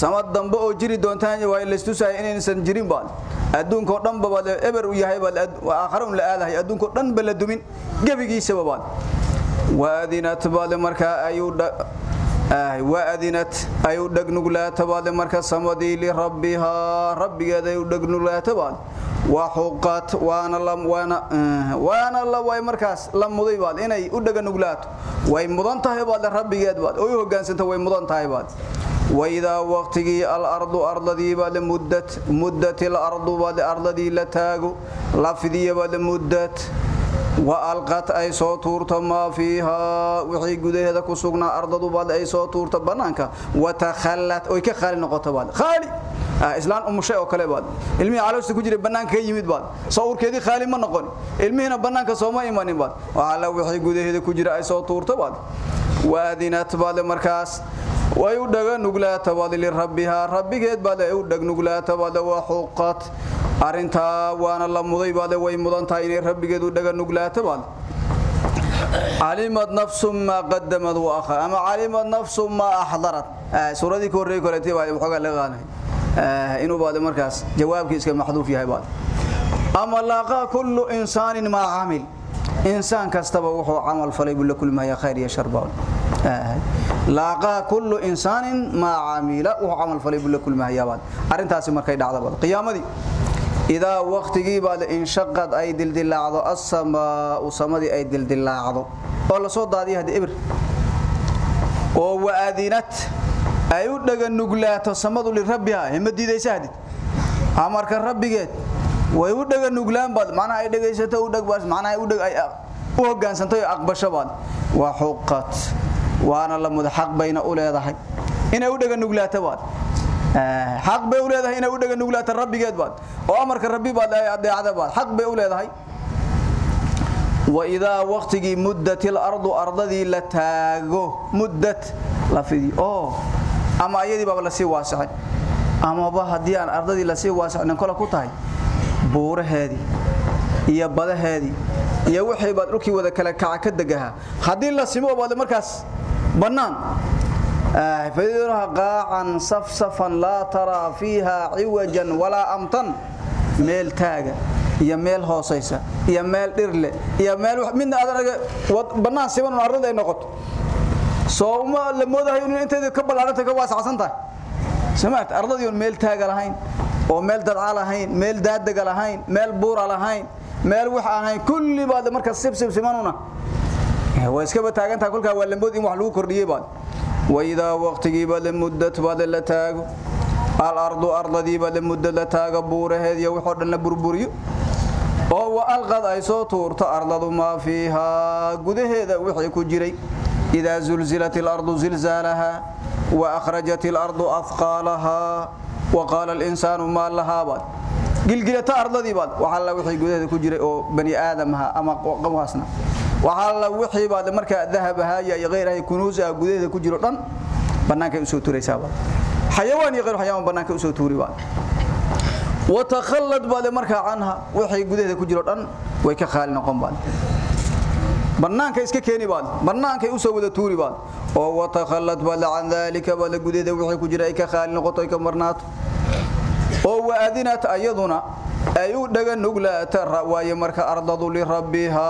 samad dambe oo jiri doontaan waa lastusahay inaysan jirin baan adduunko dhan baba eber u yahay bal aakharo la aadahay. Adduunko dhan bal dumin gabigiisa baan waadinat bal marka ayuu ah waadinat ayuu dhagnuglaato bal marka samadii li rabbiha. Rabbigeeda ayuu dhagnuglaato bal وحقت وانا لم وانا وانا الله واي markaas la muday baad. Inay u dhaga way mudan baad rabbigeed baad. Oo u way mudan baad وإذا وقتي الأرض أرضي بعد مدة مدة الأرض بعد أرضي لتاغو لفظي بعد مدة وألقت أي صوتور ما فيها وحي قده هذا كسوقنا أرض بعد أي صوتور بنانك وتخلت أو كخالي نقطة بعد خالي آه إسلام أم شيء وكله بعد علمي على وش تكجري بنانك يمد بعد صور كذي خالي ما نقول علمي هنا بنانك صوما إيماني بعد وعلى وحي قده هذا كجري أي صوتور بعد وأذنت بعد مركز way u dhaga nuglaata wadi lirabbiha rabbigeed baad ay u dhag nuglaata wada waa xuqat arinta waana la muday baad way mudan tahay inay rabbigeed u dhaga nuglaata baad علمت نفس ما قدمت واخر اما علمت نفس ما احضرت سورتي كوري كورتي waa xogaa la qaanay inuu baad markaas jawaabkiisa maxduuf yahay baad ama laqa kullu insaanin ma amil insaan kastaba wuxuu amal falay bil kulma ya khair ya sharbaan laaqaa kullu insaanin maa caamila. Wuxuu camal falay buu la kulmahay yaabad arrintaasi markay dhacdo bad. Qiyaamadii idaa waqtigii baad inshaqad ay dildilaacdo as-samaa'u samadii ay dildilaacdo oo la soo daadiyo haddii ibr oo waadinat. Ay u dhaga nuglaato samadu li rabbiha. Hima diidaysa amarka rabbigeed way u dhaga nuglaan baad. Macna ay dhagaysato u dhag baas macna ay u dhag ay u hogaansantay aqbasho baad. Wa huqqat waana la mud xaq bayna u leedahay. Inay u dhaga nuglaato baad. Eh, xaq bay u leedahay inay u dhaga nuglaato rabbigeed baad. Oo amarka rabbi baad adeecada baad xaq bay u leedahay. وإذا وقتي مدت الأرض أرضدي لتاغو مدت لفدي أو أما أيدي باب لسي واسع أما با هدي أن أرضدي لسي واسع نكولا كتاي بور هادي يا بدا هادي iyo wixii baad dhulkii wada kala kaca ka degaha. Hadii la simo baad markaas banaan ah fadiraha qaacan safsafan la tara fiha iwajan wala amtan. Meel taaga iyo meel hooseysa iyo meel dhirle iyo meel midna aad banaan siman arday noqoto soo uma la moodahay in inteeda ka balaaranta ka waasacsan tahay. Samaat ardadii meel taaga lahayn oo meel dadca lahayn meel daadaga lahayn meel buura lahayn meel wax ahayn kulli baad marka sib sib simanuna waa iska bataagantaa kulka waa lambood in wax lagu kordhiyay baad. Wayda waqtigi baad muddat baad la taago. Al ardu ardadii baad muddat la taago buuraheed iyo wuxuu dhan burburiyo. Oo wa alqad ay soo tuurto ardadu ma fiiha gudaheeda wixii ku jiray. Ida zulzilat al ardu zilzalaha wa akhrajat al ardu athqalaha wa qala gilgilata ardadii baad. Waxa la wixii gudaheeda ku jiray oo bani aadamaha ama qowmhaasna waxa la wixii baad marka dahabaha iyo qeyraha kunuusa gudaheeda ku jiro dhan banaanka u soo tuuraysaa baad. Xayawaan iyo qeyr xayawaan banaanka u soo tuuri baad. وتخلد بعد marka anha waxay gudaheeda ku jiro dhan way ka qaali noqon baan banaanka iska keenay baan banaanka u soo wada tuuri baan oo وتخلد بعد عن ذلك بعد gudaheeda waxay ku jiray ka qaali noqoto ay ka marnaato oo waadinat ayaduna ay u dhaga nuglaata waaye marka ardadu li rabbiha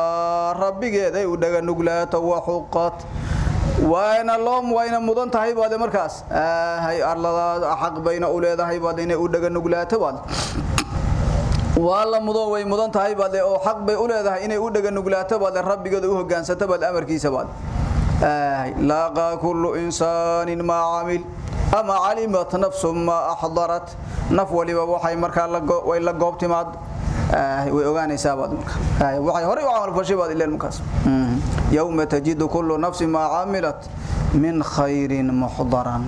rabbigeeda ay u dhaga nuglaata wa huqqat waana loom wayna mudan tahay baad markaas. Hay arlada xaq bayna u leedahay baad inay u dhaga nuglaato baad. Wala mudo way mudan tahay baad oo xaq bay u leedahay inay u dhaga nuglaato baad rabbigeeda u hogaansato baad amarkiisa baad. Laqa kullu insanin ma ama alimat nafsum ma ahdarat. Naf waliba waxay marka la way la goobtimaad. Way ogaanaysaa baad marka. Waxay hore u amal fashay baad ilaa markaas. Yawma tajidu kullu nafsin ma amilat min khairin muhdaran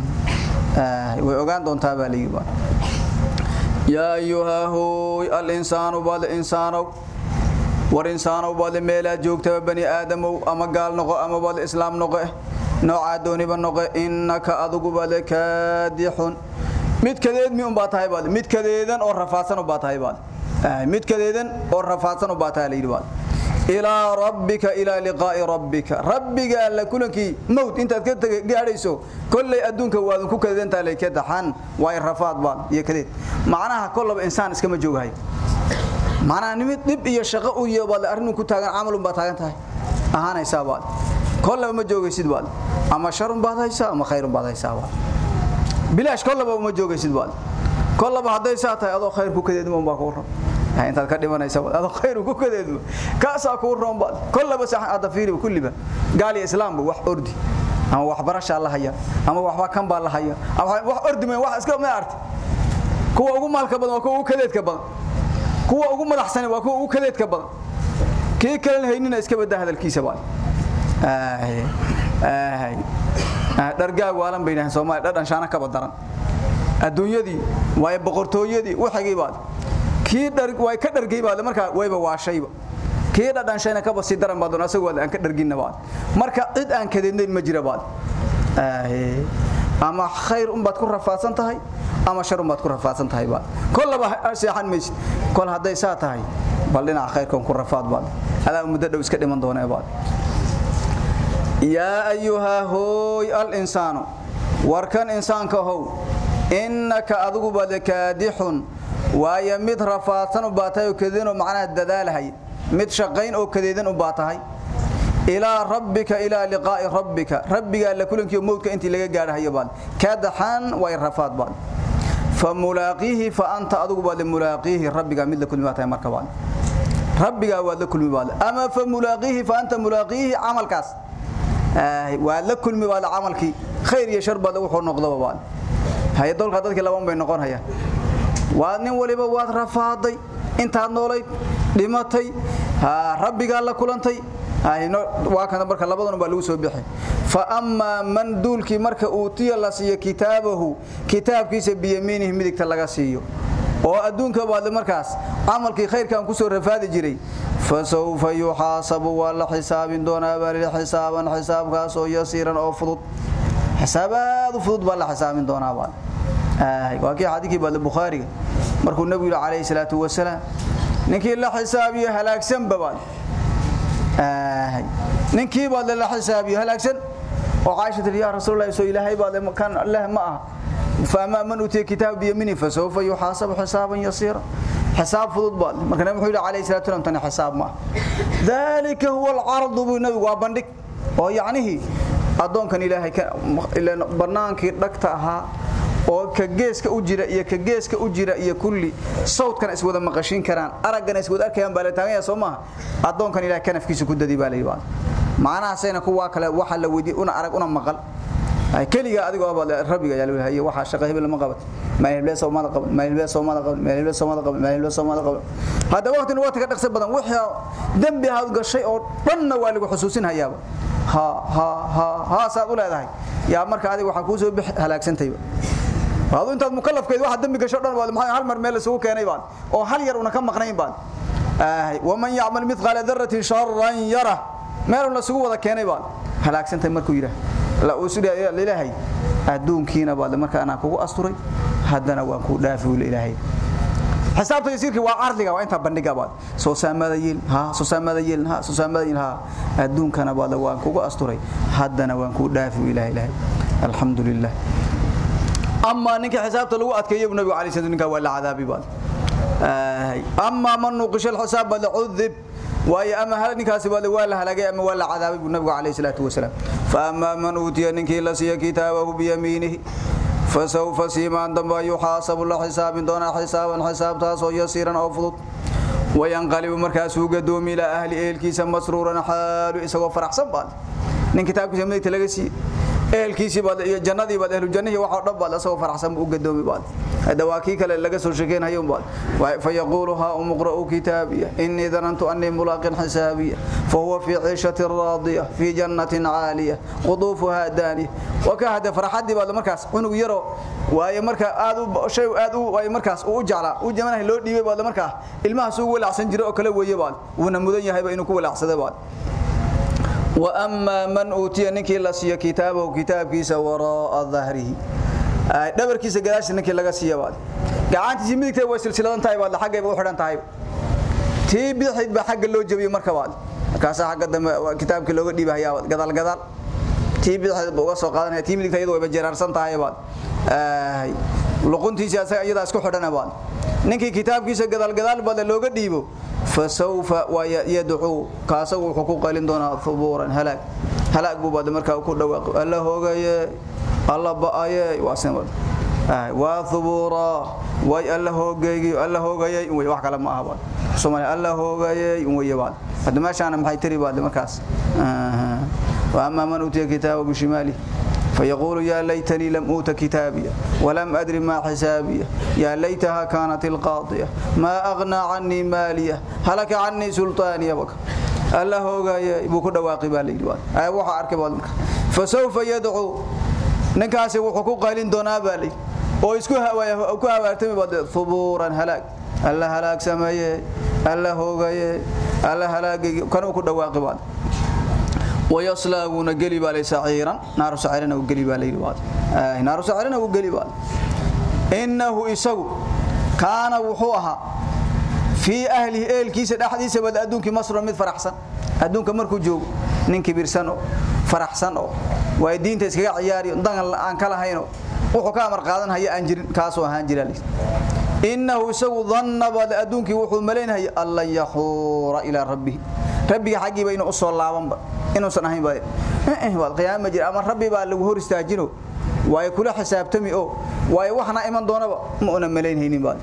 way ogaan doontaa baa leeyahay baad. Ya ayuha al insanu bal insanu war insanu bal meela joogta bani aadamow ama gaal noqo ama bal islaam noqo nooca dooniba noqo innaka adugu bal kaadihun mid kadeed mi un baa tahay baad mid kadeedan oo rafaadsan baa tahay baad mid kadeedan oo rafaadsan baa tahay leeyahay baad ila rabbika ila liqa'i rabbika. Rabbiga la kulanki mawt intaad ka gaadhayso kullay adduunka waad ku kadeedantaa leeyka taxan way rafaad baad iyo kadeed. Macnaha kullaba insaan iska ma joogahay macnaha nimid dib iyo shaqo u iyo baad arrin ku taagan amal un baa taagan tahay. Ahaanaysa baad kullaba ma joogaysid baad ama sharun baad haysaa ama khayrun baad haysaa baad bilaash kullaba ma joogaysid baad kullaba haday saa adoo khayr ku kadeedmo baa ku rab intaad ka dhimanaysa adoo khayr ku kadeedmo kaasa ku roon baad. Kullaba saxan ada fiiri kulliba gaali islaambu wax ordi. Ama wax barasha la haya. Ama waxba kan baa la haya. Wax ordi ma wax iska ma arti kuwa ugu maalka badan waa kuwa kadeedka badan. Kuwa ugu madaxsan waa kuwa ugu kadeedka badan. Kii kale haynina iska badaa hadalkiisa baad ay ay dhargaag waalan baynahan Soomaali. Dhadhan shaana ka badaran. Adduunyadii way boqortooyadii waxagii baad. Kii dhar way ka dhargay baad marka wayba waashayba kii dhadhan shayna ka basi daran baad asagoo aan ka dhargin baad. Marka cid aan kadeednayn ma jira baad. Ama khayr um ku rafaadsan tahay ama shar um ku rafaadsan tahay baad. Kullaba seexan maysid kol haday saa tahay bal dhinaca ku rafaad baad. Adaa muddo dhow iska dhiman doonaa baad yaa ayuha hooy al insaanu warkan insaanka how innaka adigu baad kaadixun waaya mid rafaadsan u baatahay oo kadeedan dadaalahay mid shaqayn oo kadeedan u baatahay ilaa rabbika ilaa liqaa'i rabbika rabbiga la kulankiyo mowdka intii laga gaadhayo baad kadaxan way rafaad baad. Famulaaqihi fa anta adigu baad mulaaqihi rabbiga mid la kulmi baatahay marka rabbiga waad la kulmi baad. Ama famulaaqihi fa anta mulaaqihi amalkaas waa la kulmi baad amalkii khayr iyo shar baad wuxuu noqdo baad hay dolka dadkii laban bay noqon hayaan waa nin waliba waad rafaaday intaad noolayd dhimatay ha rabbiga la kulantay. Waa kana marka labaduna baa lagu soo bixin fa amma man dulki marka uu tiya la siiyo kitaabahu kitaabkiisa biyamiinihi midigta laga siiyo oo adduunka baad markaas amalkii khayrkan ku soo rafaadi jiray fa sawfa yuhasabu wala xisaabin doona bal xisaaban xisaabkaas oo yasiiran oo fudud. Xisaabaad fudud baa la xisaabin doona baa. Ay waa kii xadiiskii baa bukhari markuu nabiga kaleey salaatu wasalaam ninkii la xisaabiyo halaagsan babaan ay ninkii baa la xisaabiyo halaagsan oo Aisha tii ya rasuulullaahi soo ilaahay baa kan Allah ma ah فاما من اوتي كتاب بيمينه فسوف يحاسب حسابا يسيرا. حساب فضل بال marka nabi wuxuu ilaahay salaatu wasallam tan xisaab ma dalika huwa al-ard bi nabi wa bandhig oo yaanihi adoonkan ilaahay ka oo ka geeska u jira iyo ka geeska u jira iyo kulli sawdkan is maqashin karaan araggan is arkayaan baa taagaya Soomaa adoonkan ilaahay kanafkiisa ku dadi baa leeyahay macnaha sayna kuwa kale waxa la wadi una arag una maqal ay kaliya adigoo baad rabbiga yaa leeyahay waxa shaqo hebel ma qabat ma hebel Soomaalida qabat ma hebel Soomaalida qabat ma hebel Soomaalida qabat ma hebel Soomaalida qabat hada waqtiga dhaqso badan. Wixii dambi aad gashay oo dhanna waa lagu xusuusin hayaaba. Ha ha ha ha saad u leedahay. Yaa marka adiga waxa ku soo bix halaagsantay waadu intaad mukallafkeed waxa dambi gasho dhan waa maxay hal mar meel isugu keenay baan? Oo hal yar una ka maqnayn baan? Ah waman ya'mal mithqala dharratin sharran yara meel la isugu wada keenay baan? Halaagsantay markuu yiraahdo ilaahay? Adduunkiina baad marka ana kugu asturay hadana waan ku dhaafi ilaahay. Xisaabta yasiirki waa ardiga waa inta bandhiga baad. Soo saamada yeel ha soo saamada yeel ha soo saamada yeel ha. Adduunkana baad waan kugu asturay hadana waan ku dhaafi ilaahay ilaahay. Alxamdulillah. Amma ninka xisaabta lagu adkeeyo nabiga kaleey sallallahu ninka waa la cadaabi baad. Amma man nuqisha alxisaab bal udhib waayo ama hal ninkaasi waa waa la halagay ama waa la cadaabay buu nabigu kaleey salaatu wasalaam. Fa amma man utiya ninkii la siiyo kitaabahu bi yamiinihi فسوف سيمان دمبا يحاسب الله حساب دون حسابا حساب تاسو يسيرا أو فضط وينقلب مركز قدوم إلى أهل إلكيس مسرورا حال إسوا فرح صبال نين كتابك سيمني تلقسي ehelkiisii baad iyo jannadii baad ehlu jannahii waxa dhab baad asoo faraxsan u gadoomi baad. Waa kii kale laga soo sheekeenayo baad. Fa yaqulu ha umqra'u kitabiya inni dhanantu anni mulaqin hisabiya fa huwa fi 'ishatin radiyah fi jannatin 'aliyah qudufuha daniyah wa ka hada farxadii baad markaas unug yaro waaye marka aad u shay aad u waaye markaas u jeclaa u jamanahay loo dhiibay baad markaa ilmaha soo walacsan jiro oo kale weeye baad uuna mudan yahay inuu ku walacsada baad واما من اوتي نكي لسي كتابه كتابكيس وراء ظهره دبرkiisa gadaasha ninkii laga siiyo baad gacantiisa midigta way silsiladan tahay baad xaqay u xiran tahay tii bidixid ba xaq loo jabiyo marka baad kaasa xaq dambe kitaabkii looga dhiibayaa baad gadaal gadaal tii bidixid uga soo qaadanaya tii midigta iyadoo way jeerarsan tahay baad ay luquntiisa asaga iyada isku xidhan baad ninkii kitaabkiisa gadaal gadaal baad looga dhiibo فسوف ويدعو كاسو وحكو قالين دونا ثبورا هلاك هلاك بو بعد marka ku dhawaaq Allah hoogaye Allah baaye waasan ay waa thubura way Allah hoogaye Allah hoogaye way wax kale ma aha Soomaali Allah hoogaye way baad hada meeshaan maxay tiri baad markaas wa amma man utiya kitaaba bishimali فيقول يا ليتني لم أوت كتابية ولم أدري ما حسابية يا ليتها كانت القاضية ما أغنى عني مالية هلك عني سلطانية بك الله هوغاي بو كدواقي باليدوان اي waxa arkay wadamka fasawfa yad'u ninkaasi wuxuu ku qaalin doonaa baalay oo isku hawaaya ku hawaartay bad fuburan halak allah halak samaye allah hoogaye allah halak kan ku dhawaaqi bad ويصلون قلبا سعيرا نار سعيرنا وقلبا ليلواد آه نار سعيرنا وقلبا إنه إسو كان وحوها في أهله إيل كيسة أحديثة بدا أدونك مصر مد فرحسن أدونك مركو جوب نين كبير سنو فرحسن waay diinta iskaga ciyaari dan aan kala hayno wuxuu ka amar qaadan haya aan jirin kaasoo ahaan jira بدأ أدونك وحو ملين هيا الله يحور إلى ربه ربي حقي بين أصول الله inuusan ahayn baa ee wal qiyaama jir ama rabbi baa lagu hor istaajino way kula xisaabtami oo way waxna iman doonaba ma una maleynaynin baa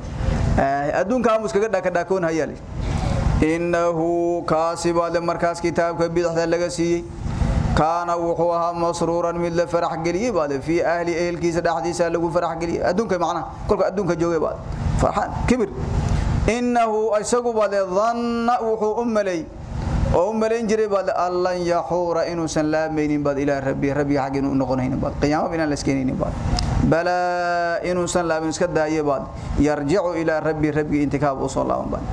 adduunka amus kaga dhaka dhakoon hayali innahu kaasiba markaas kitaabka bidixda laga siiyay kaana wuxuu ahaa masruuran mid la farax geliyay baa fi ahli ehelkiisa dhaxdiisa lagu farax geliyay adduunka macna kolka adduunka joogay baa farxan kibir. Innahu isagu baa dhanna wuxuu umalay oo malayn jiray baad allan yaxuura inuusan laamaynin baad ilaa rabbi rabbi xaq inuu noqonaynin baad. Qiyaamo inaan la iskeenaynin baad. Bala inuusan laamin iska daayo baad. Yarjicu ilaa rabbi rabbi intikaab u soo laaban baad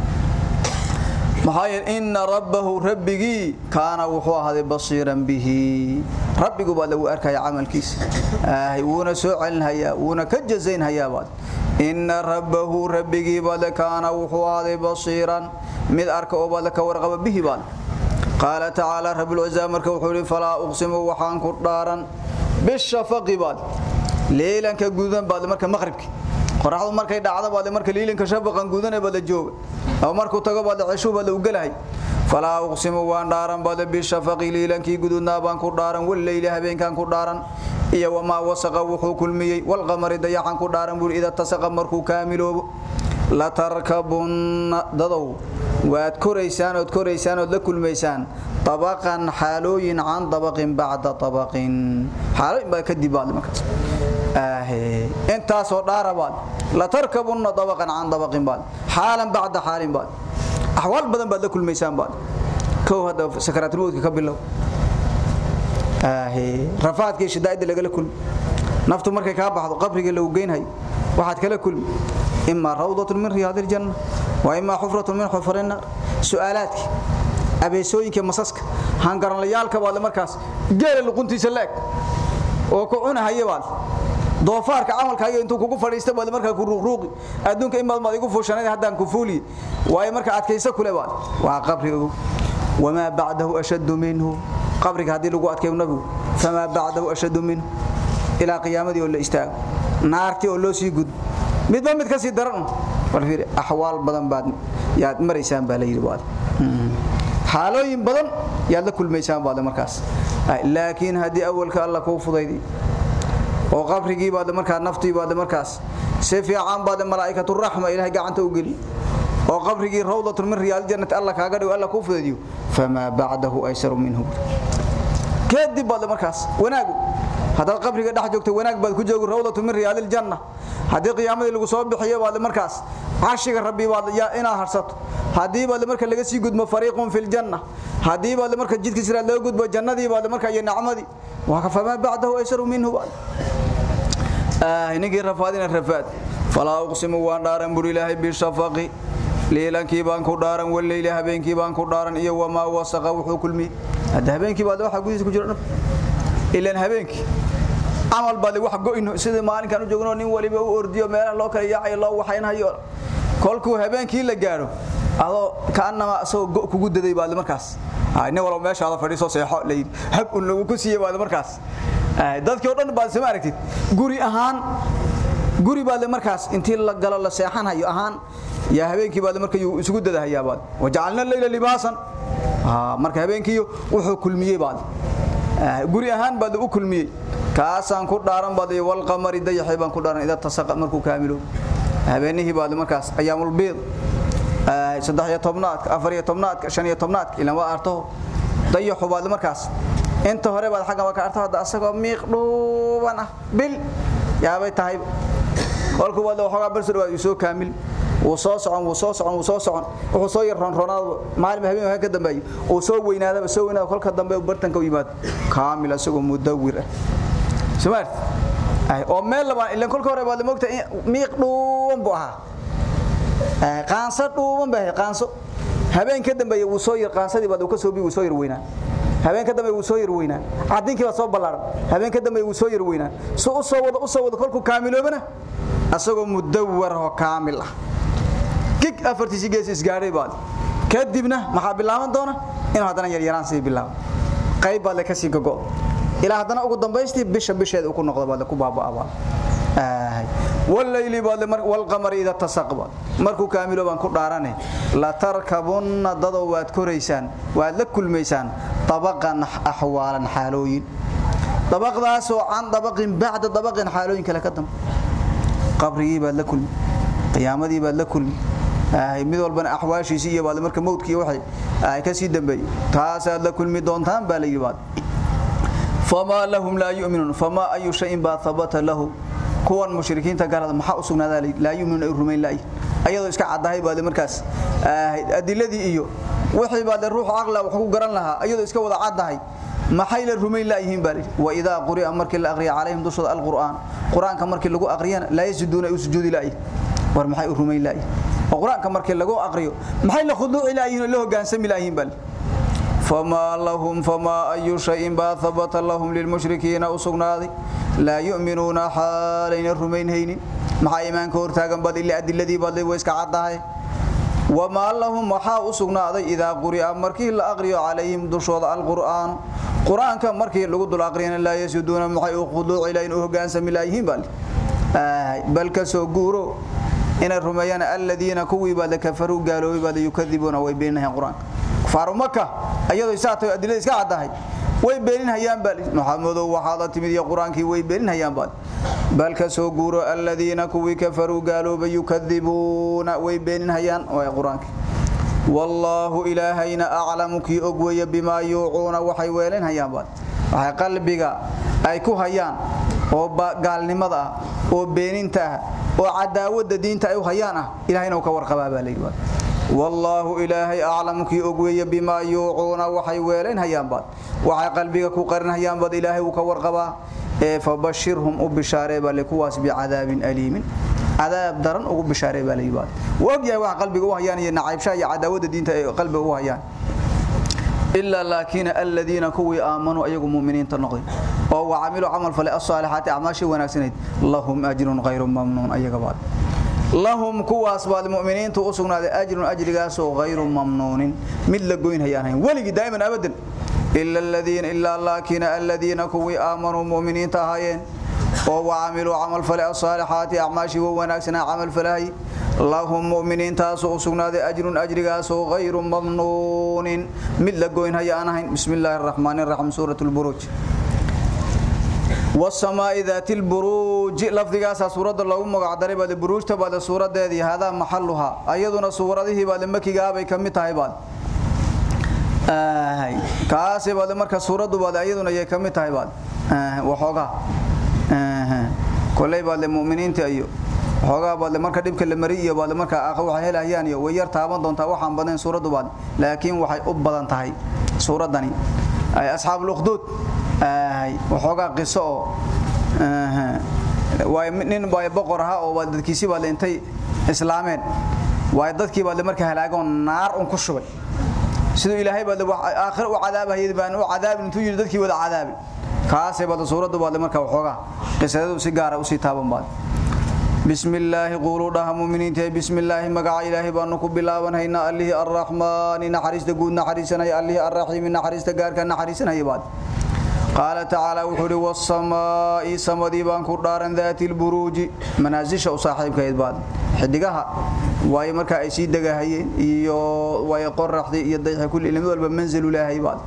maxaa yeelay inna rabbahu rabbigii kaana wuxuu ahaaday basiiran bihi. Rabbigu baa lagu arkaya camalkiisa. Wuuna soo celinhayaa wuuna ka jazaynhayaa baad. Inna rabbahu rabbigii baa kaana wuxuu ahaaday basiiran. Mid arka oo baa ka warqaba bihi baad. Qaala tacaala rabbul cizaa marka wuxuu yidhi falaa uqsimu waxaan ku dhaaran. Bishafaqi leelanka gudan baad marka maqribki qoraxdu markay dhacdo baad marka leelanka shafaqan gudan baad jooga oo markuu tago baad cishu baad u galahay falaa uqsimu waan dhaaran baad bishafaqi leelankii gududna baan ku dhaaran wal leeyli habeenkan ku dhaaran. Iyo wama wasaqa wuxuu kulmiyay wal qamari dayaxan ku dhaaran buu ida tasaqa markuu kaamiloobo. La tarkabunna dadow waad koraysaan ood koraysaan ood la kulmaysaan. Tabaqan xaalooyin can tabaqin bacda tabaqin. Xaalooyin baa kadib baad markaas آه انت سو دارباد لا تركبن طبقا عن طبق بعد حالا بعد حال بعد احوال بدن بعد كل ميسان بعد كو هذا سكرات الموت كبلو آه رفعت شدائد لغا كل نفط markay ka baxdo qabriga lagu geynay waxaad kala kulmi imma rawdatun min riyad aljanna wa imma hufratun min hufarin nar su'aalaadki abeesooyinka masaska hangaranlayaalka baad markaas geel luquntiisa leeg oo ku cunahaye baad doofaarka camalkaaga intuu kugu fadhiista baad markaa ku ruuqruuqi. Adduunka in baad igu fuushanay haddaan ku fuuli waayo marka adkaysa kule baad waa qabriga wama bacdahu ashaddu minhu. Qabriga haddii lagu adkayo nabigu. Fama bacdahu ashaddu minhu. Ilaa qiyaamadii oo la istaago. Naartii oo loo sii gud. Midba mid ka sii daran. Bal fiiri axwaal badan baad yaad maraysaan baa la yidhi baad xaalooyin badan yaad la kulmaysaan baad markaas. Laakiin haddii awalka alla kuu fudaydi oo qabrigii baad markaa naftii baad markaas si fiican baad malaa'ikatu rahma ilaahay gacanta u gali oo qabrigii rawdatun min riyaal jannati alla kaaga dhigo alla kuu fudaydiyo fama bacdahu aysaru minhu. Kadib baad markaas wanaagu. Hadaad qabriga dhex joogto wanaag baad ku joogi rawdatun min riyaal janna. Haddii qiyaamadii lagu soo bixiyo baad markaas carshiga rabbi baad inaad harsato. Haddii baad marka laga sii gudmo fariiqun fil janna. Haddii baad marka siraad laga gudbo jannadii baad marka iyo nacmadii waa ka fama bacdahu aysaru minhu baad آه نجي رفادنا رفاد فلا أقسم وان دارن بر الله بالشفق ليلان كي بان كدارن والليل هبين كي بان كدارن إيه وما وسق وحو كلمي هذا هبين كي بعد واحد جوزي كجرنا إلا هبين كي عمل بعد واحد جو إنه سيد ما كانوا جوجنا نين ولي بيو أرديو مالا الله كي يعي الله وحين هيو كلكو هبين كي لجارو هذا كأنما سو كجود ده بعد مركز هاي نولا ماشي هذا فريسو سيحق لين هب إنه كسيه بعد مركز dadkii oo dhan baad soo aragtid guri ahaan guri baad markaas intii la galo la seexanayo ahaan ya habeenkii baad markay isugu dadahayaa baad wajacalna layla libaasan ah marka habeenkii wuxuu kulmiyay baad guri ahaan baad u kulmiyay kaasaan ku dhaaran baad wal qamari dayaxay baan ku dhaaran ida tasaqa markuu kaamilo habeenihii baad markaas ayaamul biid saddex iyo tobnaadka afar iyo tobnaadka shan iyo tobnaadka ilaa waa arto. Dayaxu baad markaas. Inta hore baad xagga ka arto hada asagoo miiq dhuuban ah. Bil yaabay tahay. Kolku wada waxa balsir waa soo kaamil. Wuu soo socon wuu soo socon wuu soo socon. Wuxuu soo yar ron ronaado maalin habeen waxa ka dambeeyay. Uu soo weynaada soo weynaada kolka dambe bartanka u yimaad kaamil asagoo mudawir ah. Sumaar ay oo meel laba ilaa kolka hore baad moogta miiq dhuuban buu ahaa. Qaanso dhuuban baa qaanso habeen ka dambeeyay wuu soo yar qaansadii baad ka soo bi wuu soo yar weynaa. Habeen ka dambe uu soo yar weynaa. Cadinkii baa soo ballaaran habeen ka dambe uu soo yar weynaa. Soo u soo wada u soo wada kolku kaamiloobana asagoo mudawwar oo kaamil ah. Kig afartiisi gees isgaaray baad. Kadibna maxaa bilaaban doona? Inuu haddana yar yaraan sii bilaabo qayb baad ka sii gogo ilaa haddana ugu dambaystii bisha bisheed uu ku noqdo baad ku baaba'aba. والليل بعد والقمر اذا تساقط markuu kaamilo baan ku dhaarane la tarkabunna dadaw waad koreysaan waad la kulmeysaan tabaqan ahwalan halooyin tabaqdaas oo aan tabaqin baad tabaqin halooyin kala kadam qabriyi baad la kulmi qiyaamadii baad la kulmi. Ay mid walban ahwaashiisii iyo baad marka mowdkii waxay ay ka sii dambeeyay taas aad la kulmi doontaan baa la yiraahdaa lahum la yu'minun. Fama ayu shay'in ba thabata lahu. Kuwan mushrikiinta galada maxaa u sugnaaday la yuuminu ay rumayn laay ayadoo iska cadahay baad markaas adiladii iyo wixii baad ruux aqla wax ku garan lahaa ayadoo iska wada cadahay maxay la rumayn laayihiin baa wa idaa quri'a markii la aqriya calayhim dushooda alqur'aan. Quraanka markii lagu aqriyana laa yasjuduuna ay sujuudi laayihin war maxay u rumayn oo quraanka markii lagu aqriyo maxay la khuduuci laayihin oo la hogaansami laayihin baa فما لهم فما أي شيء با ثبت لهم للمشركين أسقناذي لا يؤمنون حالين الرمين هين مع إيمان كورتاقن بد إلا أدي الذي بد ويسك عدها وما لهم وحا أسقناذي إذا قرئ مركي لا أقرئ عليهم دشوض القرآن قرآن كان مركي لقد الأقرين لا يسجدون محي خضوع إلين أهقان سملايهم بل آه بل كسوقورو إن الرميان الذين كوي بعد كفروا قالوا بعد يكذبون ويبينها القرآن كفار مكة ayadoo isaatay adilada iska cadahay way beenin hayaan bal maxamedo waxaad timid iyo quraankii way beenin hayaan bal bal ka soo guuro alladina kuwi kafaru gaalooba yukadibuna way beenin hayaan way quraanki wallahu ilaahayna a'lamu ki ogwaya bima yuuuna waxay weeleen hayaan bal waxay qalbiga ay ku hayaan oo gaalnimada oo beeninta oo cadaawada diinta ay u hayaan ah ilaahayna uu ka warqabaa baa leeyahay والله إلهي أعلم كي أقوي بما يوعون وحي ويلين هيان باد وحي قلبك كو قرن هيان باد إلهي وكور قبا فبشرهم أبشاري بالكواس بعذاب أليم عذاب درن أبشاري باليباد وأقيا وحي قلبك وهيان ينعيب شاي عداوة دين قلبك وهيان إلا لكن الذين كوي آمنوا أيغو مؤمنين تنقي أو وعملوا عمل فلا الصالحات أعماشي وناكسنيد لهم أجر غير ممنون أيغا بعد لهم كواس بعد المؤمنين تؤسقنا أجر أجرغاس غير ممنون من لقوين هيانهين ولي دائما أبدا إلا الذين إلا لكن الذين كوي آمنوا مؤمنين تهاين أو وعملوا عمل فلا الصالحات أعماشي وناكسنا عمل فلاهي lahum mu'miniintaas oo ajrun ajrigaas oo ghayru mamnuunin. Mid la goyn haya aan bismillaahir rahmaanir rahiim suuratul buruj والسماء ذات البروج لفظigaas suurada lagu magac daray baa buruujta baa suuradeedii mahalluha ayaduna suuradihii baa makiga bay ka mid tahay baa ay kaas baa marka suuradu baa ayaduna ay ka mid tahay baa waxooga kulay baa muuminiinta ayo xogaa baad marka dhibka la mari iyo baad marka aqoon waxa helayaan iyo way yar taaban doontaa waxaan badan suuradu baad laakiin waxay u badan tahay suuradani ay asxaabul ukhdud ay waxoogaa qiso oo way nin bay boqor ahaa oo dadkiisii baa intay islaameen way dadkii baa marka halaagoon naar un ku shubay. Sidoo ilaahay baa aakhir u cadaabahay baan u cadaabin intuu yiri dadkii wada cadaabin. Kaasay baa suuradu baa marka waxoogaa qisadu si gaar ah u sii taaban baa بسم الله قولوا دها مؤمنين تي بسم الله مغا إلهي بانو ku bilaabanayna Allahu Ar-Rahmaan naxariista guud naxariisanay Allahu Ar-Rahiim gaarka naxariisanay baad قارك نحرسنا يباد قال تعالى وحوري والسماء سمدي بان كردارن ذات البروج منازش وصاحبك يباد حدقها واي marka ay sii dagahayeen iyo way qorraxdii iyo dayxa kulli ilmo walba manzil ilaahay baad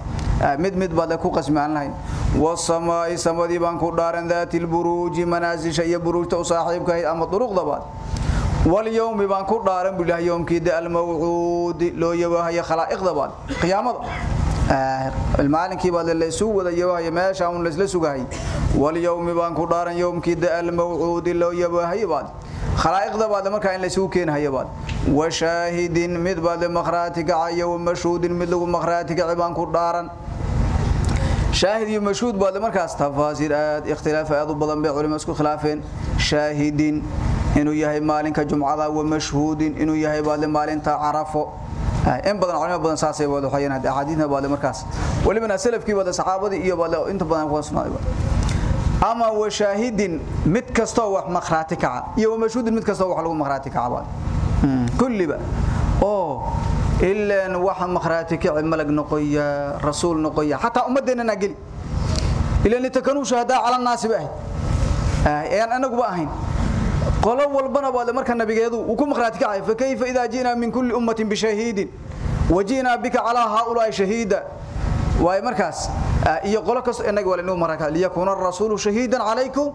mid mid baad ku qasmaan lahayn wasamaa'i samadii baan ku dhaaran daatil buruuji manaasisha iyo buruujta u saaxiibka ama duruqda baad wal yawmi baan ku dhaaran billahi yawmkii da al maw'ud loo yabahay khalaa'iqda baad qiyaamada المالكي بعد اللي سو ودا يواهي meesha un la sugahay wal yawmi baan ku dhaaran yawmkii da al maw'ud loo yabahay baad خلائقda baad marka in la soo keenayo baad wa shaahidin mid baad makhraatiga ayo wa mashhudin mid lagu makhraatiga baan ku dhaaran shaahid iyo mashhud baad markaas tafaasiir aad ikhtilaaf aad u badan bay culimadu isku khilaafeen shaahidin inuu yahay maalinka jumcada wa mashhudin inuu yahay baad maalinta arafo in badan culimo badan saasay wada waxayna ahadiithna baad markaas. Walibana salafkii wada saxaabadii iyo baad inta badan ku sunnaa ama wa shaahidin mid kasto wax makhraati kaca iyo wa mashhudin mid kasto wax lagu makhraati kaca baad kulliba. Oo ilaan waxa makhraati kaca malag noqoya rasuul noqoya hatta ummadeena nageli ilaan takanu shahada ala naas baa ayaan anagu ba ahayn qolo walbana baad marka nabigeedu uu ku makhraati kacay fa kayfa idha jina min kulli ummatin bi shahidin wajina bika ala haula shahida way markaas iyo qolo kasto inaga wala maraka liyakuna ar-rasuulu shahiidan alaykum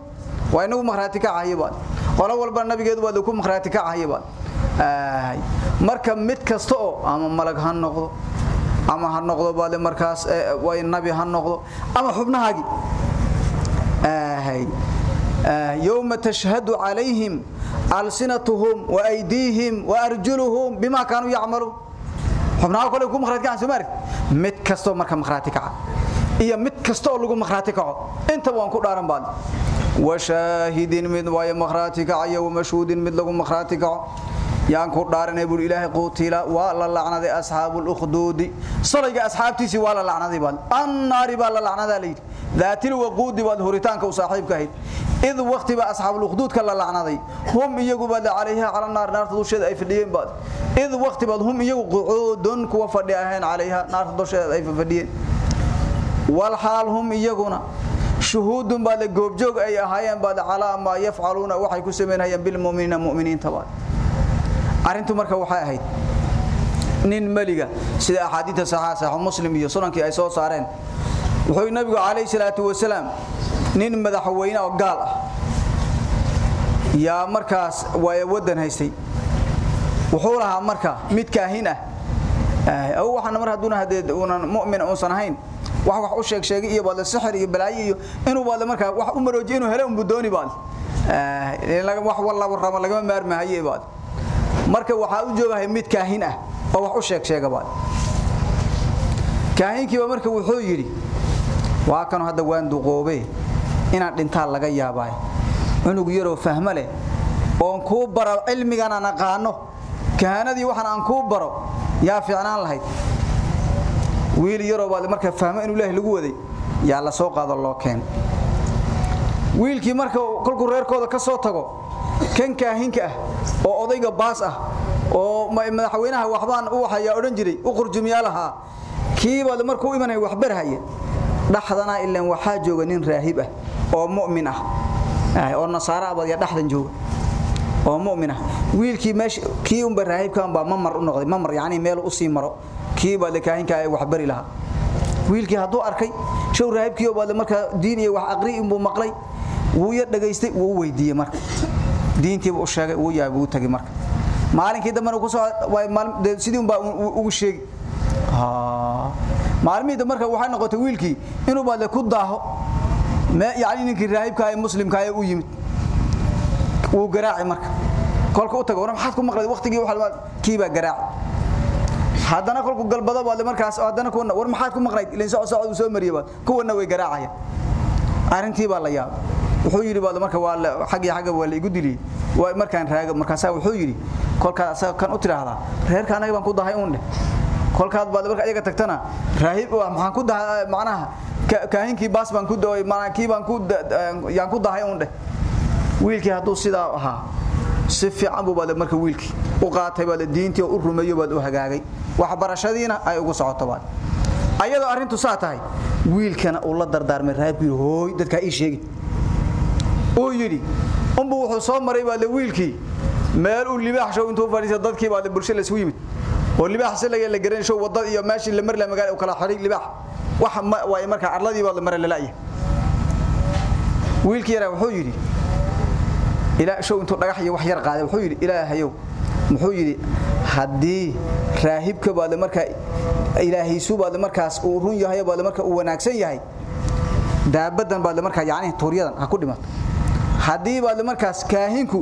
wa inuu makhraati kacay baad. Qolo walba nabigeedu baad ku makhraati kacay baad. Marka mid kasto oo ama malag han noqdo ama han noqdo baad markaas way nabi han noqdo ama xubnahaagi يوم تشهد عليهم ألسنتهم وأيديهم وأرجلهم بما كانوا يعملون. xubnaha kale ku makhraad Soomaali mid kasto marka makhraati kaca iyo mid kasto lagu makhraati kaco inta waan ku dhaaran baad wa shaahidin mid waay makhraati kaca iyo mashhuudin mid lagu makhraati kaco yaan ku dhaaranay buu ilaahay quutila waa la lacnaday asxaabul ukhduudi salayga asxaabtiisii waa la lacnaday baad annaari baa la lacnadaa layidhi daatil waquudi baad huritaanka u saaxiibka ahayd id waqti baa asxaabul ukhduudka la lacnaday hum iyagu baad calayha cala naar naarta dusheeda ay fadhiyeen baad id waqti baad hum iyagu qucuudun kuwa fadhi ahayn calayha naarta dusheeda ay fadhiyeen والحال هم iyaguna shuhuudun baad goobjoog ay ahaayeen baad calaa ma yafcaluuna waxay ku sameynayaan bil mu'minina mu'miniinta baad arintu marka waxay ahayd nin maliga sida ahadiita saxiixa muslim iyo sunankii ay soo saareen wuxuu nabigu kaleey salaatu wasalaam nin madaxweyne oo gaal ah yaa markaas way wadan haystay. Wuxuu lahaa marka mid kaahin ah. Oo waxana mar haduuna hadeed uunan mu'min uusan ahayn wax wax u sheeg sheegay iyo baad sixir iyo balaayo iyo inuu baad marka wax u maroojiyo inuu helo umbu dooni baad. Wax walaba rama laga maarmahaye baad marka waxa u joogahay mid kaahin ah oo wax u sheeg sheega baad. Kaahinkii marka wuxuu yiri waa kan hadda waan duqoobe inaan dhintaa laga yaabay. Inuu yaro fahmo leh oo ku baro cilmigan aan aqaano. Kahanadii waxaan aan ku baro yaa fiicnaan lahayd. Wiil yaro baad marka fahmo inuu ilaahay lagu waday yaa la soo qaado loo keen. Wiilkii marka kolku reerkooda ka soo tago kan kaahinka ah oo odayga baas ah oo madaxweynaha waxbaan u waxaya oran jiray u qurjumiyaalaha kii baad markuu imanay wax barhaya dhaxdana ilaan waxa jooga nin raahib ah oo mu'min ah. Oo nasaara baad ya dhaxdan jooga. Oo mu'min ah. Wiilkii meesh kii umba raahibkan baa mamar u noqday mamar yaani meel u sii maro. Kii baad kaahinka ay wax bari lahaa. Wiilkii haduu arkay show raahibkii baad marka diin iyo wax aqri inuu maqlay. Wuu ya dhageystay wuu weydiiyay marka diintii uu sheegay uu yaabay uu tagay marka. Maalinkii dambe uu soo sidii umba ugu sheegay. Ha maalmihii marka waxay noqotay wiilkii inuu baad ku daaho ma yaani ninkii raahibka ay muslimka ay u yimid. Uu garaaci marka. Kolka u tago maxaad ku maqlay waqtigii waxa kiiba garaaci haddana kolku galbado baad markaas haddana kuwana war maxaad ku maqnayd ilaa soo soo soo mariyay kuwana way garaacaya arintii baa la yaab wuxuu yiri baad marka waa xaq iyo xaga waa la igu dili waa markaan raaga markaas wuxuu yiri kolka asaga kan u tiraahdaa reerka anaga baan ku dahay uun kolkaad baad marka ayaga tagtana raahib waa maxaan ku dahay macnaha kaahinkii baas baan ku dooy macnaha kii baan ku yaan ku dahay uun wiilkii haduu sidaa ahaa si fiican buu baad marka wiilkii u qaatay baad diintii u rumeeyo baad u hagaagay. Wax barashadiina ay ugu socoto baad. Ayadoo arintu saa tahay wiilkana uu la dardaarmay raabkii hooy dadka ii sheegi oo yiri umbu wuxuu soo maray baad wiilkii. Meel uu libaax show intuu fadhiisay dadkii baad bulshada la isku yimid. Oo libaax si laga la garan show waddada iyo meeshii la mar la magaalo kala xiray libaax. Wax way marka arladii baad mar la laayay wiilkii yara wuxuu yiri ilaa show intuu dhagax iyo wax yar qaaday. Wuxuu yiri ilaahayow. Muxuu yiri haddii raahibka baad marka ilaahay subaad markaas uu run yahay baad marka uu wanaagsan yahay daabadan baad marka yaani tuuriyadan ha ku dhimato haddii baad markaas kaahinku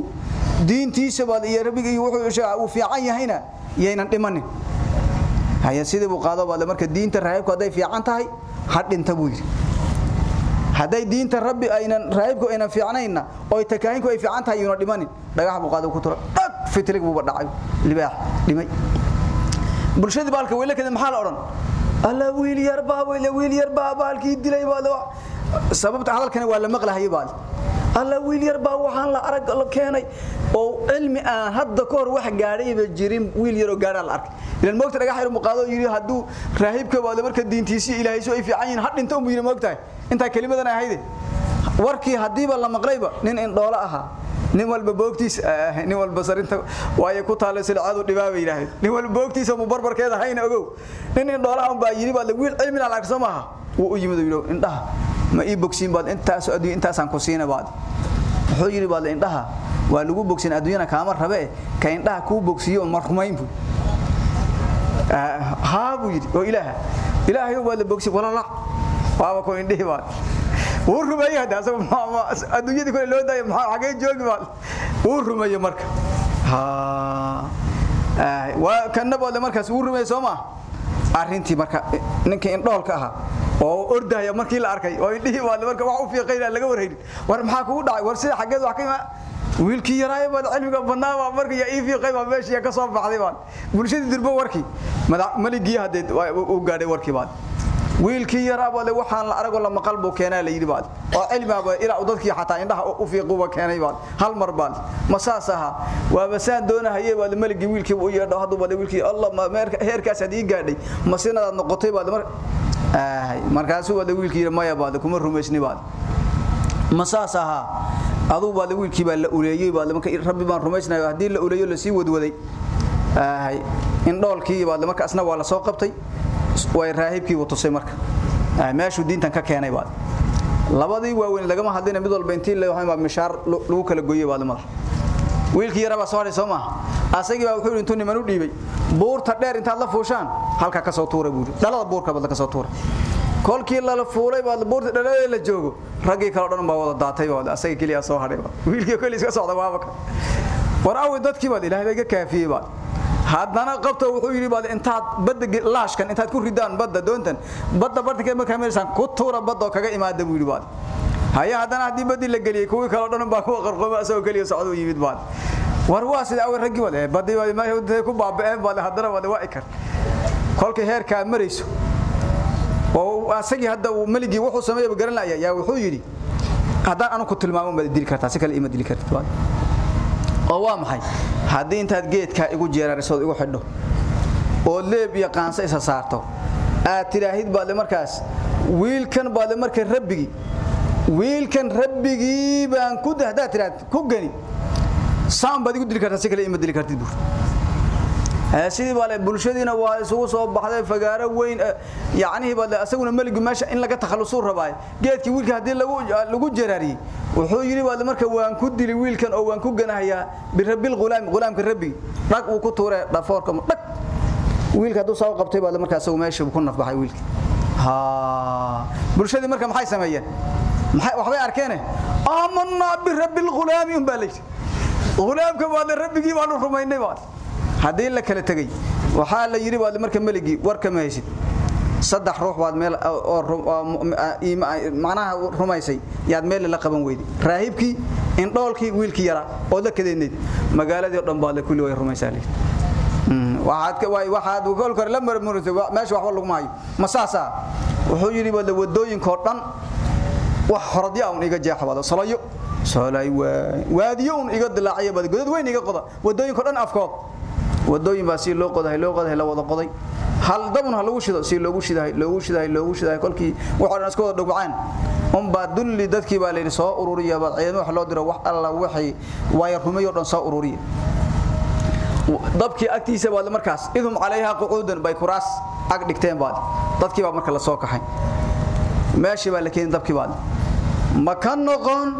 diintiisa baad iyo rabbiga iyo wuxuu uu fiican yahayna yeenan dhimanin. Haya sidii uu qaado baad marka diinta raahibku haday fiican tahay ha buu yiri haday diinta rabbi aynan raahibku aynan fiicnayna oo takaahinku ay fiican tahay yuna dhimanin. Dhagax buu qaado ku tura dhag fitrig buu dhacay libaax dhimay. Bulshadii baalka weyle kadib maxaa la oran alla wiil yar baa wiil yar baa baalkii dilay baa sababta hadalkani waa la maqlahay baal. Alla wiil yar baa waxaan la arag la keenay oo cilmi aan hadda ka hor wax gaadhay ba jirin wiil yar oo gaadha la arkay. Ilan moogta dhagax yar muqaado yiri haduu raahibka baad marka diintiisi ilaahay soo ay fiican yihiin had dhinta uu yiri moogtahay. Inta kalimadan ahayde warkii hadiiba la maqlayba nin in dhoola ahaa nin walba boogtiis nin walba sarinta waay ku taalo silcadu dhibaabay ilaahay. Nin walba boogtiisa mu barbarkeeda hayna ogow. Nin in dhoolaha baa yiri baad wiil cilmi la aragso maaha. Wuu u yimid yiro indhaha ma ii bogsiin baad intaas adii intaas aan ku siina baad. Wuxuu yiri baad indhaha waa lagu bogsin adduunyada kaama rabe ka indhaha ku bogsiyo mar buu. Haa buu yiri oo ilaaha ilaahay waa la bogsi wala la waaba ko indhihi baad wuu asagu adduunyada kale loo daayo maxaa xagee joogi baad wuu rumeeyay marka. Ha waa kanna baad markaas uu rumay Soomaa arintii marka ninka indhoolka ahaa oo ordaya markii la arkay oo indhihii baad marka wax u fiiqayna laga warhayn war maxaa kugu dhacay? War sida xageed wax ka wiilkii yaraay baad cilmiga badnaa baa marka yaa ii fiiqay baa meeshii ka soo baxday baan bulshadii dirbo warkii maligii hadeed uu gaadhay warkii baad wiilkii yaraa baad waxaan la arago la maqal buu keenay la yiri baad. Oo cilmiga ilaa dadkii xataa indhaha u fiiquba keenay baad. Hal mar baad. Masaas aha. Waa basaan doonahay baad maligii wiilkii uu yeedho. Haduu baad wiilkii allah ma heerkaas haddii gaadhay. Masinada noqotay baad mar ay markaas uu wiilkii maya baad kuma rumaysni baad. Aha. Aduu baad wiilkii baa la uleeyay baad marka rabbi baan rumaysnayo. Hadii la uleeyo la sii wadwaday. Ay indhoolkii baad marka asna waa la soo qabtay way raahibkii uu tusay marka. Meeshu diintan ka keenay baad. Labadii waaweyn lagama hadlayna mid walba intii la waxay mishaar lagu kala gooyay baad mar. Wiilkii yaraba soo haray Soomaa asagii baa wuxuu intuu niman u dhiibay buurta dheer intaad la fuushaan halka ka soo tuuray buuri dhalada buurka bad ka soo tuuray kolkii la fuulay baad buurta dhalada la joogo ragii kala dhan baa wada daatay baad asagii kaliya soo haray wiilkii kaliya iska socda waaba war awi dadkii baad ilaahay ka kaafiyay baad. Haddana qabta wuxuu yiri baad intaad badda laashkan intaad ku ridaan badda doontan badda bartankeed markaa meeshan ku tuura badda kaga imaada buu yiri baad. Haya haddana haddii baddi la galiyay kuwii kala dhan baa ku qarqooma asoo kaliya socdo yimid baad. War waa sida awar ragii baad baddi baad ma ku baabeen baad haddana baad waa ikar. Kolkii heerka marayso oo asagii hadda uu maligii wuxuu sameeyay garan laaya yaa wuxuu yiri haddaan anu ku tilmaamo ma dili kartaa si kale ima dili kartid baad oo waa maxay? Haddii intaad geedka igu jeerarisood igu xidho oo leeb iyo qaansa isa saarto aad tiraahid baad markaas wiilkan baad marka rabbigi wiilkan rabbigi baan ku dahdaa tiraad ku gani saan baad igu dili kartaa si kale ima dili kartid buur sidii baa bulshadiina waa isugu soo baxday fagaaro weyn yaani baa asaguna maligi meesha in laga takhalusuu rabaay geedkii wiilka haddii lagu jeerariyay wuxuu yiri baa marka waan ku dili wiilkan oo waan ku ganahayaa birabbil gulaam gulaamka rabbi. Dhag uu ku tuuray dhafoorka dhag! Wiilka haduu soo qabtay baa marka asagu meesha ku nafbaxay wiilka. Ha bulshadii marka maxay sameeyeen? Waxbay arkeen amanna birabbil gulaam um baa leeyahay gulaamka waa rabbigii baan rumaynay baa haddii la kala tagay waxa la yiri waa marka maligi warka ma haysid saddex ruux waad meel oo macnaha rumaysay yaad meel la qaban weydi. Raahibkii indhoolkii wiilkii yara oo la kadeynay magaaladii dhan baa la kulli way rumaysaa ka way waxaad gol kor la marmurisay meesha wax lagu maayo masaasa wuxuu yiri wada waddooyinka dhan wax horadya aan iga jeexbado salayo salay waadiyo un iga dilaacay bad godad weyn iga qoda waddooyinka dhan afkood wadooyin baa si loo qoday loo qoday la wada qoday. Hal dabun ha lagu shido si loogu shiday loogu shiday loogu shiday. Kolkii waxa iska wada dhugcaan um baa dulli dadkii baa leeyahay soo ururiya baa ciidamo wax loo diro wax alla wixii way rumayo dhan soo ururiya. Dabkii agtiisa baa markaas idhum calayha quudan bay kuraas ag dhigteen baa dadkii baa marka la soo kaxay meeshii baa la keenay dabkii baa ma kan noqon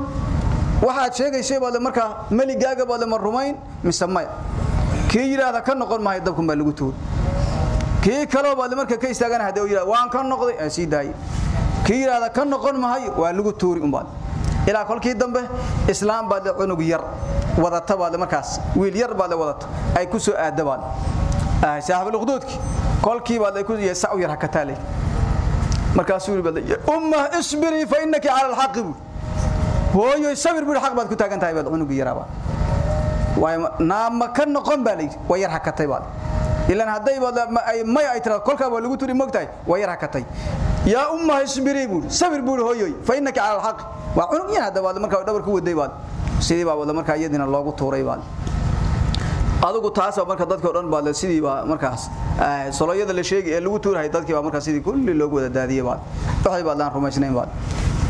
waxaad sheegaysay baa marka maligaaga baa ma rumayn mise maya kii yiraahda ka noqon maayo dabku ma lagu tuur. Kii kale baa marka ka istaagana haday yiraahdo waan ka noqday ee sii daayay. Kii yiraahda ka noqon maayo waa lagu tuuri umbaad ilaa kolkii dambe islaam baa cunug yar wadata baa markaas wiil yar baa wadata ay ku soo aadabaan. Ah saahibul uqdudki kolkii baa ku yeesa u yar hakataalay markaas uu baa umma isbiri fa innaka ala alhaq hooyo sabir bir xaq baad ku taagan tahay baad cunug yaraba naama ka noqon baa leeyahay way yar hakatay baad. Ilaan haday baad ay may ay tira kolka waa lagu turi mogtahay way yar hakatay. Ya umma isbiri buu sabir buu hooyo fa innaka ala alhaq waa cunug yar hada baad markaa dhabar ku waday baad. Sidii baa wada markaa iyadina loogu tuuray baad adigu taas marka dadka dhan baad sidii baa markaas soloyada la sheegay ee lagu tuuray dadkii baa markaas sidii kulli loogu wada daadiyay baad. Waxay baad laan rumaysnayn baad.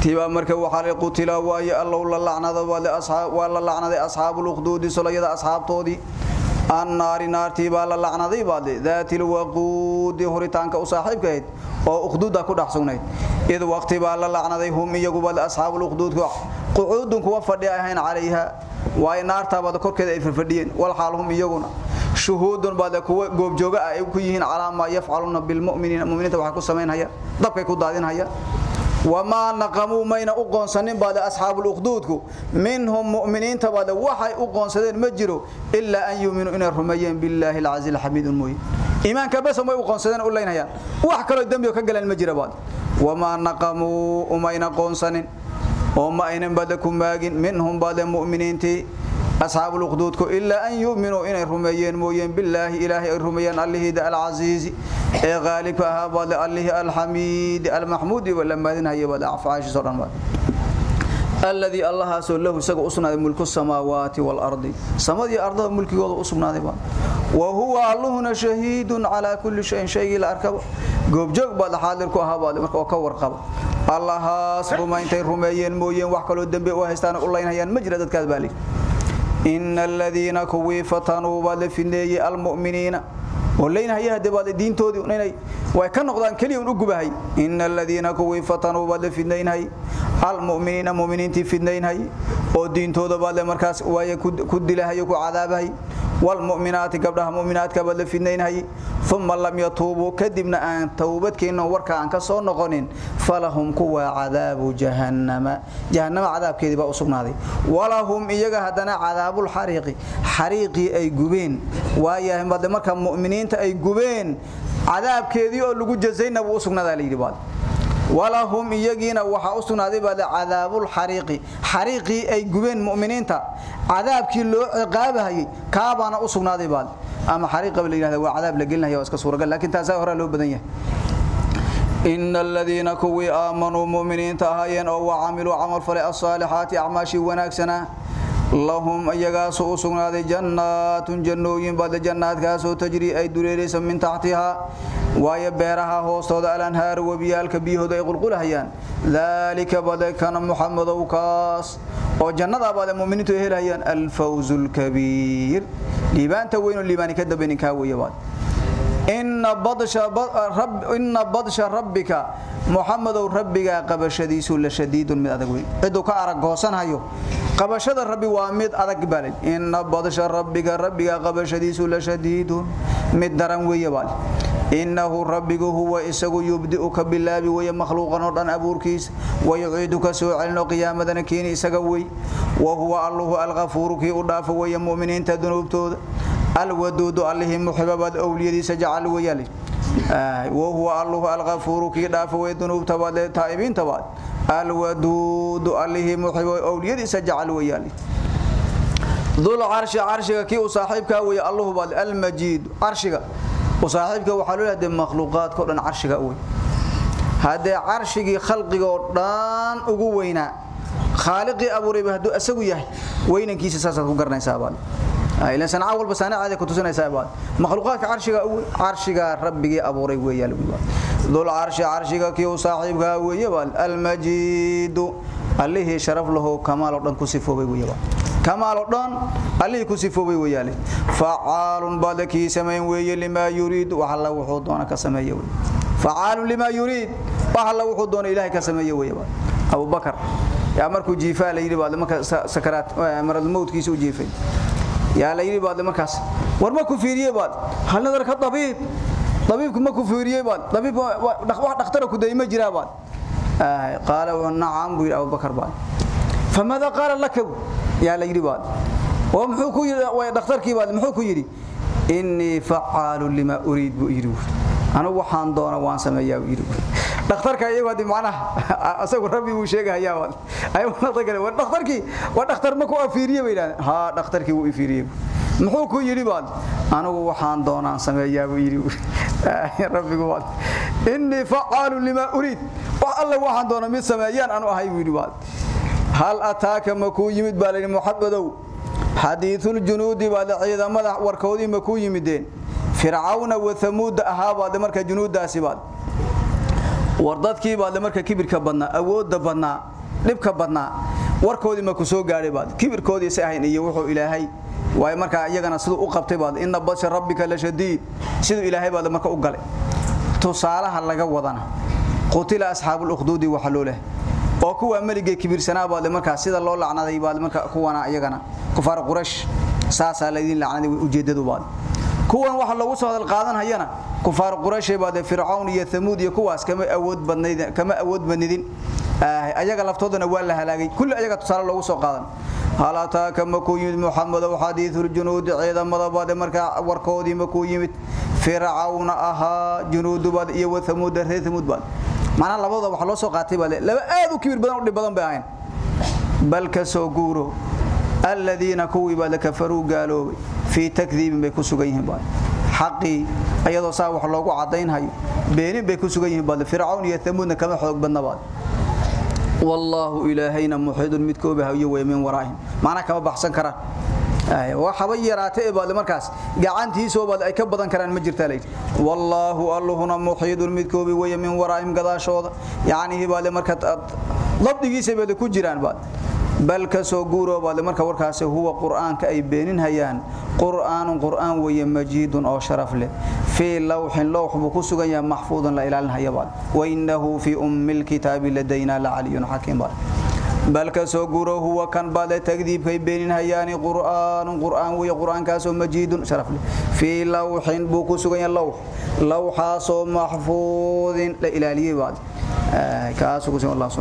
Tiba marka waxa la qutila waaya allah la lacnada wala ashaab wala lacnada ashaabul ukhdud soloyada ashaabtoodii annaari naartii baa la lacnaday baad daatil waqud horitaanka u saaxiibkeed oo ukhduuda ku dhaxsugnayd id waqti baa la lacnaday hum iyagu bal ashaabul ukhdud quudun kuwa fadhiya ahayn calayha way naarta bada korkeeda ay fadhiyeen wal xaalhum iyaguna. Shuhuudun bada kuwa goob jooga ay ku yihiin calaama yafcaluna bil mu'minina mu'minina waxa ku sameynaya dabkay ku daadinaya. Wamaa naqamuu mayna u qoonsanin baade asxaabuulukhduudku minhum mu'miniinta baade waxay u qoonsadeen ma jiro ilaa an yuuminuu inay rumeeyeen billaahi alcasiiz alxamiid un mooye iimaanka bes may u qoonsadeen u leynayaan wax kaloo dembiga ka galeen ma jira baade wamaa naqamuu umayna qoonsanin وما إن بدكم ماجن منهم بعد المؤمنين أصحاب الأخدود إلا أن يؤمنوا إن الرميين موين بالله إله الرميين الله دا العزيز غالب أهاب الله الحميد المحمود ولما دين ولا عفاش صلى صرنا الذي الله سول له سق أصنع ملك السماوات والأرض سماء أرض ملك وضع أصنع ذبا وهو الله شهيد على كل شيء شيء الأركب جوب جوب بعد حاضر كوها بعد مركو كور قب الله سبحانه إنت رميين موين وحكلوا الدم وهستان الله ينهيان مجرد كذبالي إن الذين كوي فتنوا بالفني المؤمنين ولين هي هدباد دين تودي إني وكان نقدان كليون أجبهاي إن الذين كوي فتنوا بالفنين هاي المؤمنين مؤمنين تفنين هاي ودين تود بال مركز ويا كد كد لها يكو عذاب هاي والمؤمنات قبلها مؤمنات قبل فينين هي ثم لم يتوبوا كدبنا ان توبتك انه وركا ان كسو نقونين فلهم كوا عذاب جهنم جهنم عذاب كيدي با اسغنادي ولهم ايغا هدنا عذاب الحريق حريقي اي غبين وايا بد marka muslimiinta ay gubeen cadaabkeedii oo lagu jazaynaa wuu sugnaadaa la yidhi walahum iyagiina waxaa u sugnaaday baad cadaabulxariiqi xariiqii ay gubeen mu'miniinta. Cadaabkii loo ciqaabahayay kaabaana u sugnaaday baad. Ama xariiqa la yidhahda waa cadaab la gelinaya waa iska suuragal laakiin taasaa horaa loo badan yahay. إن الذين كوي آمنوا مؤمنين تهاين أو وعملوا عمل فلأصالحات أعماشي وناكسنا لهم أيغاس أسغنا جنات جنوين بعد جنات كاسو تجري أي دريريس من تحتها واي بيرها هوستود الانهار وبيالك بيهود اي قلقلهيان ذلك بد كان محمد وكاس او جندا بعد المؤمنين هلهيان الفوز الكبير ليبان توين ليبان كدبن كاويه بعد ان بدش رب ان بدش ربك محمد ربك قبشديس لشديد من ادغوي ادو ka arag goosanhayo qabashada rabbi waa mid adag balay in badasha rabbiga rabbiga qabashadiisu la shadiidun mid daran weeye bal innahu rabbigu huwa isagu yubdi'uka billahi wa makhluqan oo dhan abuurkiis wa yu'iduka su'alno qiyaamadan kiini isaga wey wa huwa allahu al-ghafuru ki u dhaafo way mu'miniinta dunuubtooda al-wadud allahi muhibbad awliyadiisa jacal wayali wa huwa allahu al-ghafuru ki dhaafo way dunuubta wada taa'ibiinta wada الودود عليه محب اوليدي سجعل ويالي ذو العرش عرشك كي صاحبك ويا الله بال المجيد عرشك وصاحبك وحلو هذه المخلوقات كلن عرشك وي هذا عرشك خلقك دان ugu weyna خالقي ابو ربه هدو اسغو yahay weynankiisa saasa ku garanaysa bal ila sanaa walba sanaa caadi ku tusinaysa bal makhluuqaadka carshiga carshiga rabbigi abuuray weeyal ذو العرش عرشك كيو صاحبك ويبال المجيد عليه شرف له كمال ودن كسفوبي ويبال كمال ودن عليه كسفوبي ويالي فعال بالكي سمين وي لما يريد وحلا وحو دون كسميه وي فعال لما يريد وحلا وحو دون الهي كسميه ويبال ابو بكر يا مركو جيفا ليري بعد ما سكرات مرض الموت كيسو جيفي يا ليري بعد ما كاس ورما كفيريه بعد هل نظر كطبيب طبيبك ما كفوريه باد طبيب wax dhakhtar ku deeyma jira baad ay qaala wa na'am buu Abu Bakar baad famada qaala lak ya la yiri baad oo muxuu ku yiri way dhakhtarkii baad muxuu ku yiri inni fa'alu lima urid bu yiri ana waxaan doona waan sameeyaa yiri dhakhtarka iyagu haddii macnaha asagu rabbi uu sheegayaa baad ay wada kale war dhakhtarkii war dhakhtar ma ku afiiriye baylaan ha dhakhtarkii uu afiiriye muxuu ku yiri baad anigu waxaan doonaan sameeyaa buu yiri rabbigu waad inni fa'alu lima urid wa alla waxaan doonaa mid sameeyaan anu ahay yiri baad hal ataaka maku yimid baalay muhabbadow hadithul junuudi baad ciidamada warkoodii maku yimideen. Fircauna wa thamud ahaabad marka junuudaasi baad wardadkii baad marka kibirka badnaa awoodda badnaa dhibka badnaa warkoodii ma ku soo gaaray baad. Kibirkoodii si ahayn iyo wuxuu ilaahay way marka iyagana sidoo u qabtay baad inna basha rabbika la shadiid. Sidoo ilaahay baad marka u galay. Tusaalaha laga wadana qutila ashaabul ukhdudi wa halule oo kuwa maligay kibirsanaa baad marka sida loo lacnaday baad marka kuwana iyagana kufaar quraysh saasa leedin lacnaday ujeedadu baad kuwan waxa lagu soo hadal qaadan hayana kufaar quraysh baad fircawn iyo thamud iyo kuwaas kama awood badnayd kama awood badnidin ayaga laftoodana waa la halaagay. Kulli ayaga tusaale loogu soo qaadan. Halata kama ku yimid muhammad wa hadithul junud ciidamada baad marka warkoodii ma ku yimid. Fircawn aha junud baad iyo thamud reer thamud baad macna labadooda waxa loo soo qaatay baad laba aad u kibir badan u dhib badan bay ahayn. Soo guuro alladina kuwi baad kafaru gaaloobay fi takdhib bay ku sugan yihiin baad xaqi ayadoo saa wax loogu cadeynhayo beenin bay ku sugan yihiin baad fircawn iyo thamudna kama xoog badna baad والله إلهينا محيط مدكوبه iyo way min waraahim maana kama baxsan karaan ay waxaba yaraatay baad markaas gacantiisa baad ay ka badan karaan ma jirtaa leeyahay wallahu allahuna muhiid midkoobi way min waraahim gadaashooda yaani baad marka labdigiisa baad ku jiraan baad bal ka soo guuro baad marka warkaas huwa quraanka ay beenin hayaan quraan quraan way majiidun oo sharaf leh في لوح لوح بكسغن يا محفوظ لا اله الا هو وانه في ام الكتاب لدينا لعلي حكيم بل كسو غورو هو كان بعد تكذيب كي بينين هياني قران قران ويا قران كاسو مجيد شرف في لوح بكسغن يا لوح لوحا سو محفوظ لا اله الا بعد كاسو الله